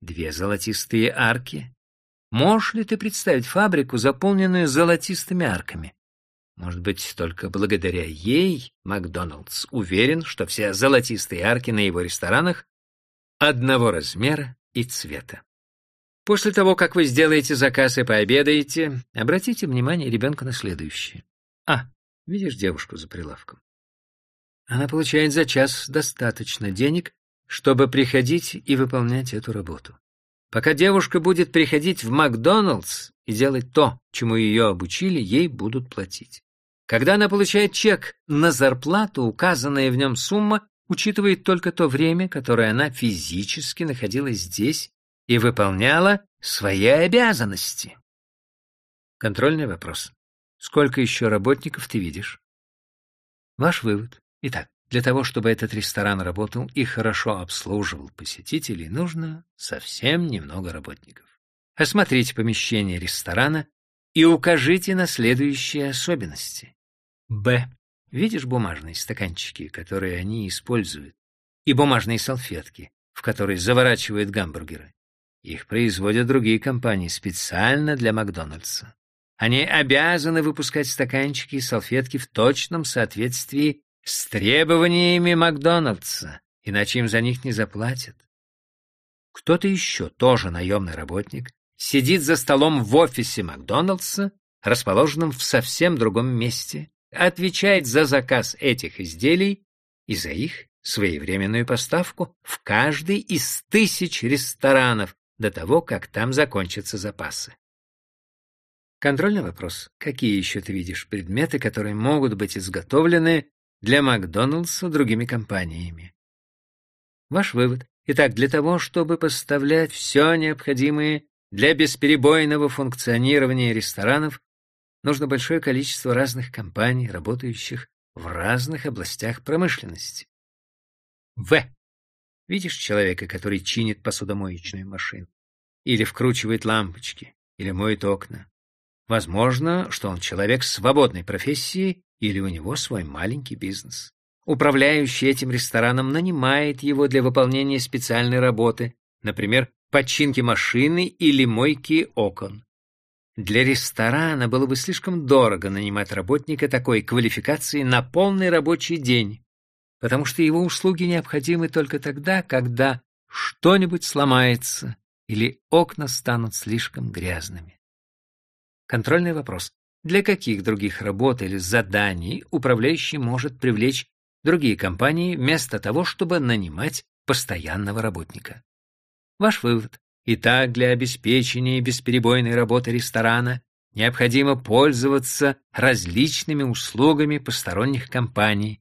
Speaker 1: две золотистые арки. Можешь ли ты представить фабрику, заполненную золотистыми арками? Может быть, только благодаря ей Макдоналдс уверен, что все золотистые арки на его ресторанах одного размера и цвета. После того, как вы сделаете заказ и пообедаете, обратите внимание ребенка на следующее. А, видишь девушку за прилавком? Она получает за час достаточно денег, чтобы приходить и выполнять эту работу. Пока девушка будет приходить в Макдоналдс и делать то, чему ее обучили, ей будут платить. Когда она получает чек на зарплату, указанная в нем сумма учитывает только то время, которое она физически находилась здесь и выполняла свои обязанности. Контрольный вопрос. Сколько еще работников ты видишь? Ваш вывод. Итак, для того, чтобы этот ресторан работал и хорошо обслуживал посетителей, нужно совсем немного работников. Осмотрите помещение ресторана и укажите на следующие особенности. Б. Видишь бумажные стаканчики, которые они используют, и бумажные салфетки, в которые заворачивают гамбургеры? Их производят другие компании специально для Макдональдса. Они обязаны выпускать стаканчики и салфетки в точном соответствии с требованиями Макдональдса, иначе им за них не заплатят. Кто-то еще, тоже наемный работник, сидит за столом в офисе Макдональдса, расположенном в совсем другом месте, отвечает за заказ этих изделий и за их своевременную поставку в каждый из тысяч ресторанов до того, как там закончатся запасы. Контрольный вопрос. Какие еще ты видишь предметы, которые могут быть изготовлены для Макдоналдса другими компаниями? Ваш вывод. Итак, для того, чтобы поставлять все необходимое для бесперебойного функционирования ресторанов, нужно большое количество разных компаний, работающих в разных областях промышленности. В. Видишь человека, который чинит посудомоечную машину? Или вкручивает лампочки, или моет окна? Возможно, что он человек свободной профессии, или у него свой маленький бизнес. Управляющий этим рестораном нанимает его для выполнения специальной работы, например, починки машины или мойки окон. Для ресторана было бы слишком дорого нанимать работника такой квалификации на полный рабочий день, потому что его услуги необходимы только тогда, когда что-нибудь сломается или окна станут слишком грязными. Контрольный вопрос. Для каких других работ или заданий управляющий может привлечь другие компании вместо того, чтобы нанимать постоянного работника? Ваш вывод. Итак, для обеспечения бесперебойной работы ресторана необходимо пользоваться различными услугами посторонних компаний.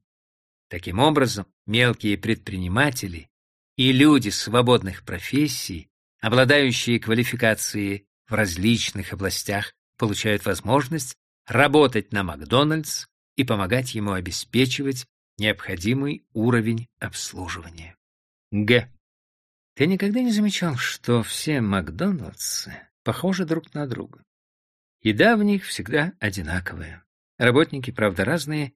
Speaker 1: Таким образом, мелкие предприниматели и люди свободных профессий, обладающие квалификацией в различных областях, получают возможность работать на Макдональдс и помогать ему обеспечивать необходимый уровень обслуживания. Г. Ты никогда не замечал, что все Макдональдсы похожи друг на друга? Еда в них всегда одинаковая. Работники, правда, разные,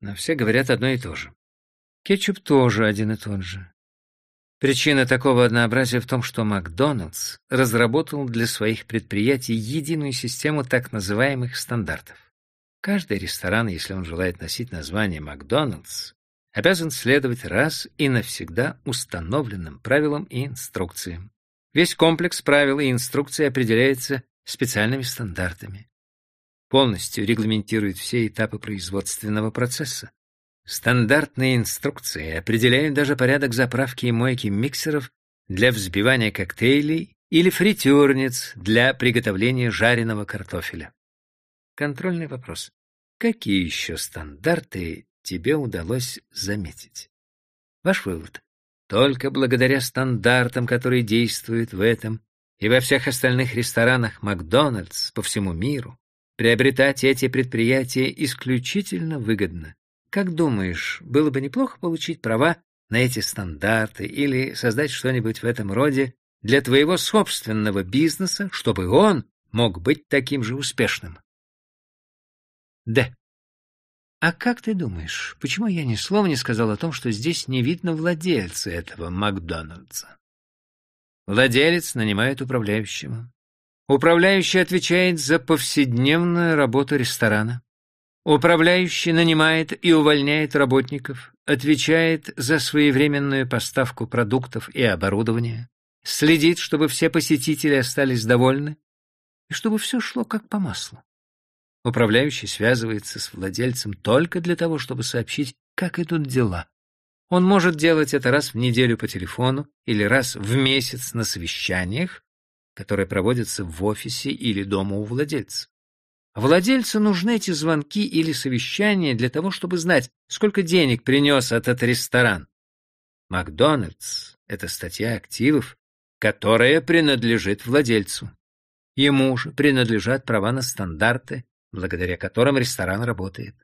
Speaker 1: но все говорят одно и то же. Кетчуп тоже один и тот же. Причина такого однообразия в том, что Макдональдс разработал для своих предприятий единую систему так называемых стандартов. Каждый ресторан, если он желает носить название Макдональдс, обязан следовать раз и навсегда установленным правилам и инструкциям. Весь комплекс правил и инструкций определяется специальными стандартами. Полностью регламентирует все этапы производственного процесса. Стандартные инструкции определяют даже порядок заправки и мойки миксеров для взбивания коктейлей или фритюрниц для приготовления жареного картофеля. Контрольный вопрос. Какие еще стандарты тебе удалось заметить. Ваш вывод. Только благодаря стандартам, которые действуют в этом и во всех остальных ресторанах Макдональдс по всему миру, приобретать эти предприятия исключительно выгодно. Как думаешь, было бы неплохо получить права на эти стандарты или создать что-нибудь в этом роде для твоего собственного бизнеса, чтобы он мог быть таким же успешным? Д. А как ты думаешь, почему я ни слова не сказал о том, что здесь не видно владельца этого Макдональдса? Владелец нанимает управляющего. Управляющий отвечает за повседневную работу ресторана. Управляющий нанимает и увольняет работников, отвечает за своевременную поставку продуктов и оборудования, следит, чтобы все посетители остались довольны и чтобы все шло как по маслу. Управляющий связывается с владельцем только для того, чтобы сообщить, как идут дела. Он может делать это раз в неделю по телефону или раз в месяц на совещаниях, которые проводятся в офисе или дома у владельца. Владельцу нужны эти звонки или совещания для того, чтобы знать, сколько денег принес этот ресторан. Макдональдс — это статья активов, которая принадлежит владельцу. Ему же принадлежат права на стандарты, благодаря которым ресторан работает.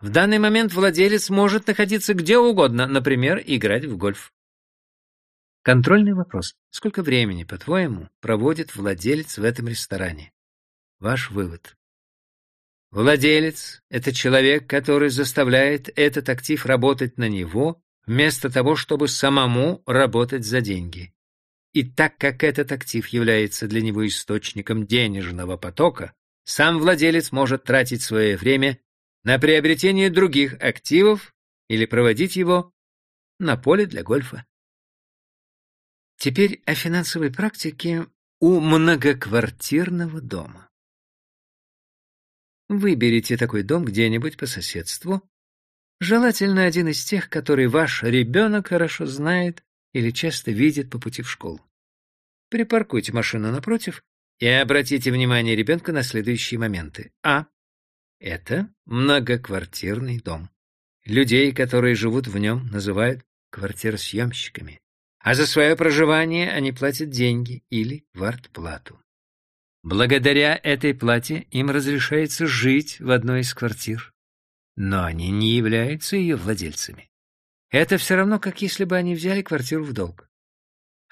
Speaker 1: В данный момент владелец может находиться где угодно, например, играть в гольф. Контрольный вопрос. Сколько времени, по-твоему, проводит владелец в этом ресторане? Ваш вывод. Владелец — это человек, который заставляет этот актив работать на него, вместо того, чтобы самому работать за деньги. И так как этот актив является для него источником денежного потока, сам владелец может тратить свое время на приобретение других активов или проводить его на поле для гольфа. Теперь о финансовой практике у многоквартирного дома. Выберите такой дом где-нибудь по соседству, желательно один из тех, который ваш ребенок хорошо знает или часто видит по пути в школу. Припаркуйте машину напротив и обратите внимание ребенка на следующие моменты. А. Это многоквартирный дом. Людей, которые живут в нем, называют квартиросъемщиками. А за свое проживание они платят деньги или квартплату. Благодаря этой плате им разрешается жить в одной из квартир. Но они не являются ее владельцами. Это все равно, как если бы они взяли квартиру в долг.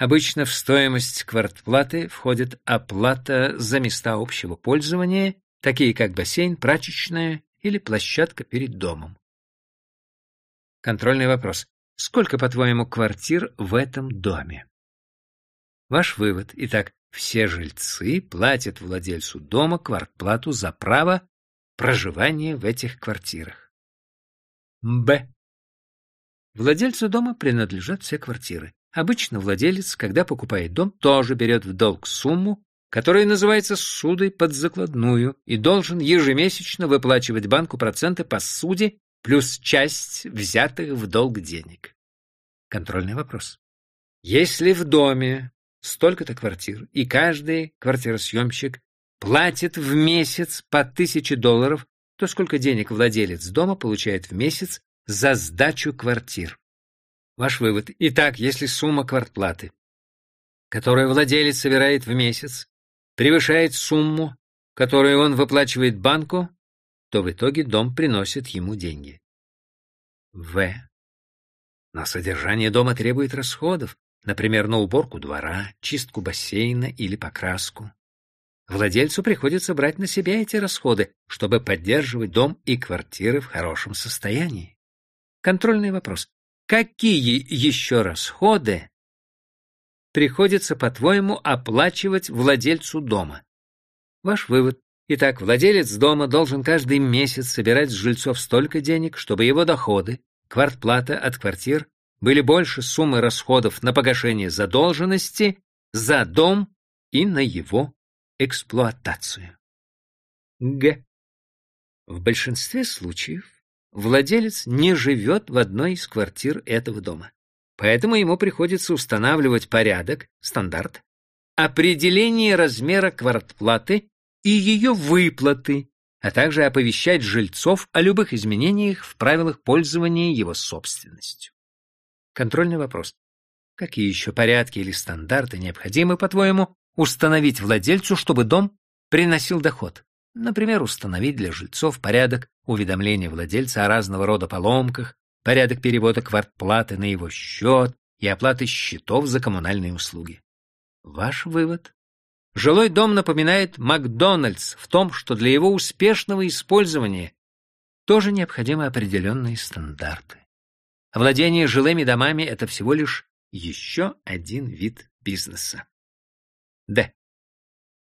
Speaker 1: Обычно в стоимость квартплаты входит оплата за места общего пользования, такие как бассейн, прачечная или площадка перед домом. Контрольный вопрос. Сколько, по-твоему, квартир в этом доме? Ваш вывод. Итак, все жильцы платят владельцу дома квартплату за право проживания в этих квартирах. Б. Владельцу дома принадлежат все квартиры. Обычно владелец, когда покупает дом, тоже берет в долг сумму, которая называется судой под закладную и должен ежемесячно выплачивать банку проценты по суде плюс часть взятых в долг денег. Контрольный вопрос. Если в доме столько-то квартир, и каждый квартиросъемщик платит в месяц по тысяче долларов, то сколько денег владелец дома получает в месяц за сдачу квартир? Ваш вывод. Итак, если сумма квартплаты, которую владелец собирает в месяц, превышает сумму, которую он выплачивает банку, то в итоге дом приносит ему деньги. В. Но содержание дома требует расходов, например, на уборку двора, чистку бассейна или покраску. Владельцу приходится брать на себя эти расходы, чтобы поддерживать дом и квартиры в хорошем состоянии. Контрольный вопрос. Какие еще расходы приходится, по-твоему, оплачивать владельцу дома? Ваш вывод. Итак, владелец дома должен каждый месяц собирать с жильцов столько денег, чтобы его доходы, квартплата от квартир были больше суммы расходов на погашение задолженности за дом и на его эксплуатацию. Г. В большинстве случаев владелец не живет в одной из квартир этого дома. Поэтому ему приходится устанавливать порядок, стандарт, определение размера квартплаты и ее выплаты, а также оповещать жильцов о любых изменениях в правилах пользования его собственностью. Контрольный вопрос. Какие еще порядки или стандарты необходимы, по-твоему, установить владельцу, чтобы дом приносил доход? Например, установить для жильцов порядок уведомления владельца о разного рода поломках, порядок перевода квартплаты на его счет и оплаты счетов за коммунальные услуги. Ваш вывод? Жилой дом напоминает Макдональдс в том, что для его успешного использования тоже необходимы определенные стандарты. Владение жилыми домами — это всего лишь еще один вид бизнеса. Д.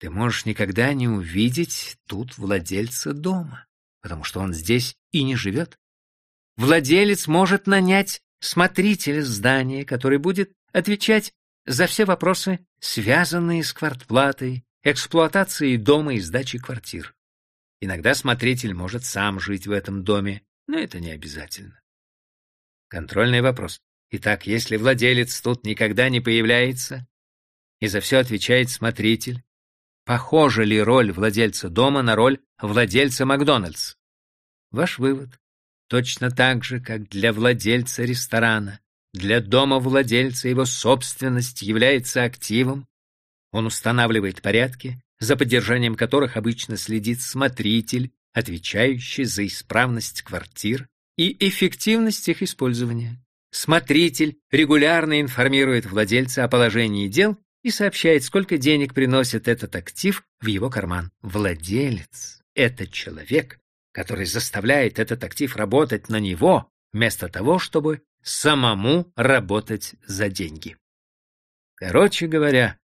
Speaker 1: Ты можешь никогда не увидеть тут владельца дома. потому что он здесь и не живет. Владелец может нанять смотрителя здания, который будет отвечать за все вопросы, связанные с квартплатой, эксплуатацией дома и сдачей квартир. Иногда смотритель может сам жить в этом доме, но это не обязательно. Контрольный вопрос. Итак, если владелец тут никогда не появляется, и за все отвечает смотритель, похожа ли роль владельца дома на роль владельца Макдональдс? Ваш вывод. Точно так же, как для владельца ресторана, для дома владельца его собственность является активом, он устанавливает порядки, за поддержанием которых обычно следит смотритель, отвечающий за исправность квартир, и эффективность их использования. Смотритель регулярно информирует владельца о положении дел и сообщает, сколько денег приносит этот актив в его карман. Владелец — это человек, который заставляет этот актив работать на него, вместо того, чтобы самому работать за деньги. Короче говоря,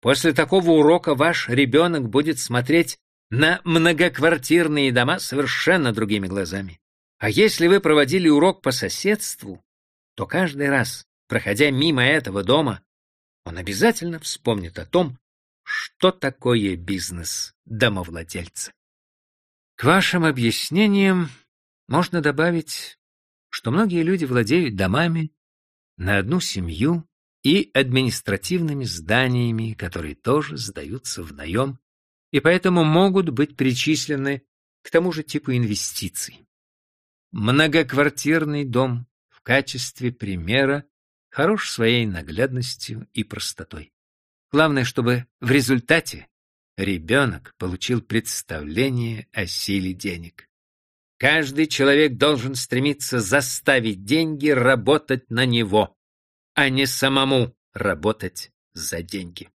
Speaker 1: после такого урока ваш ребенок будет смотреть на многоквартирные дома совершенно другими глазами. А если вы проводили урок по соседству, то каждый раз, проходя мимо этого дома, он обязательно вспомнит о том, что такое бизнес домовладельца. К вашим объяснениям можно добавить, что многие люди владеют домами на одну семью и административными зданиями, которые тоже сдаются в наем и поэтому могут быть причислены к тому же типу инвестиций. Многоквартирный дом в качестве примера хорош своей наглядностью и простотой. Главное, чтобы в результате ребенок получил представление о силе денег. Каждый человек должен стремиться заставить деньги работать на него, а не самому работать за деньги.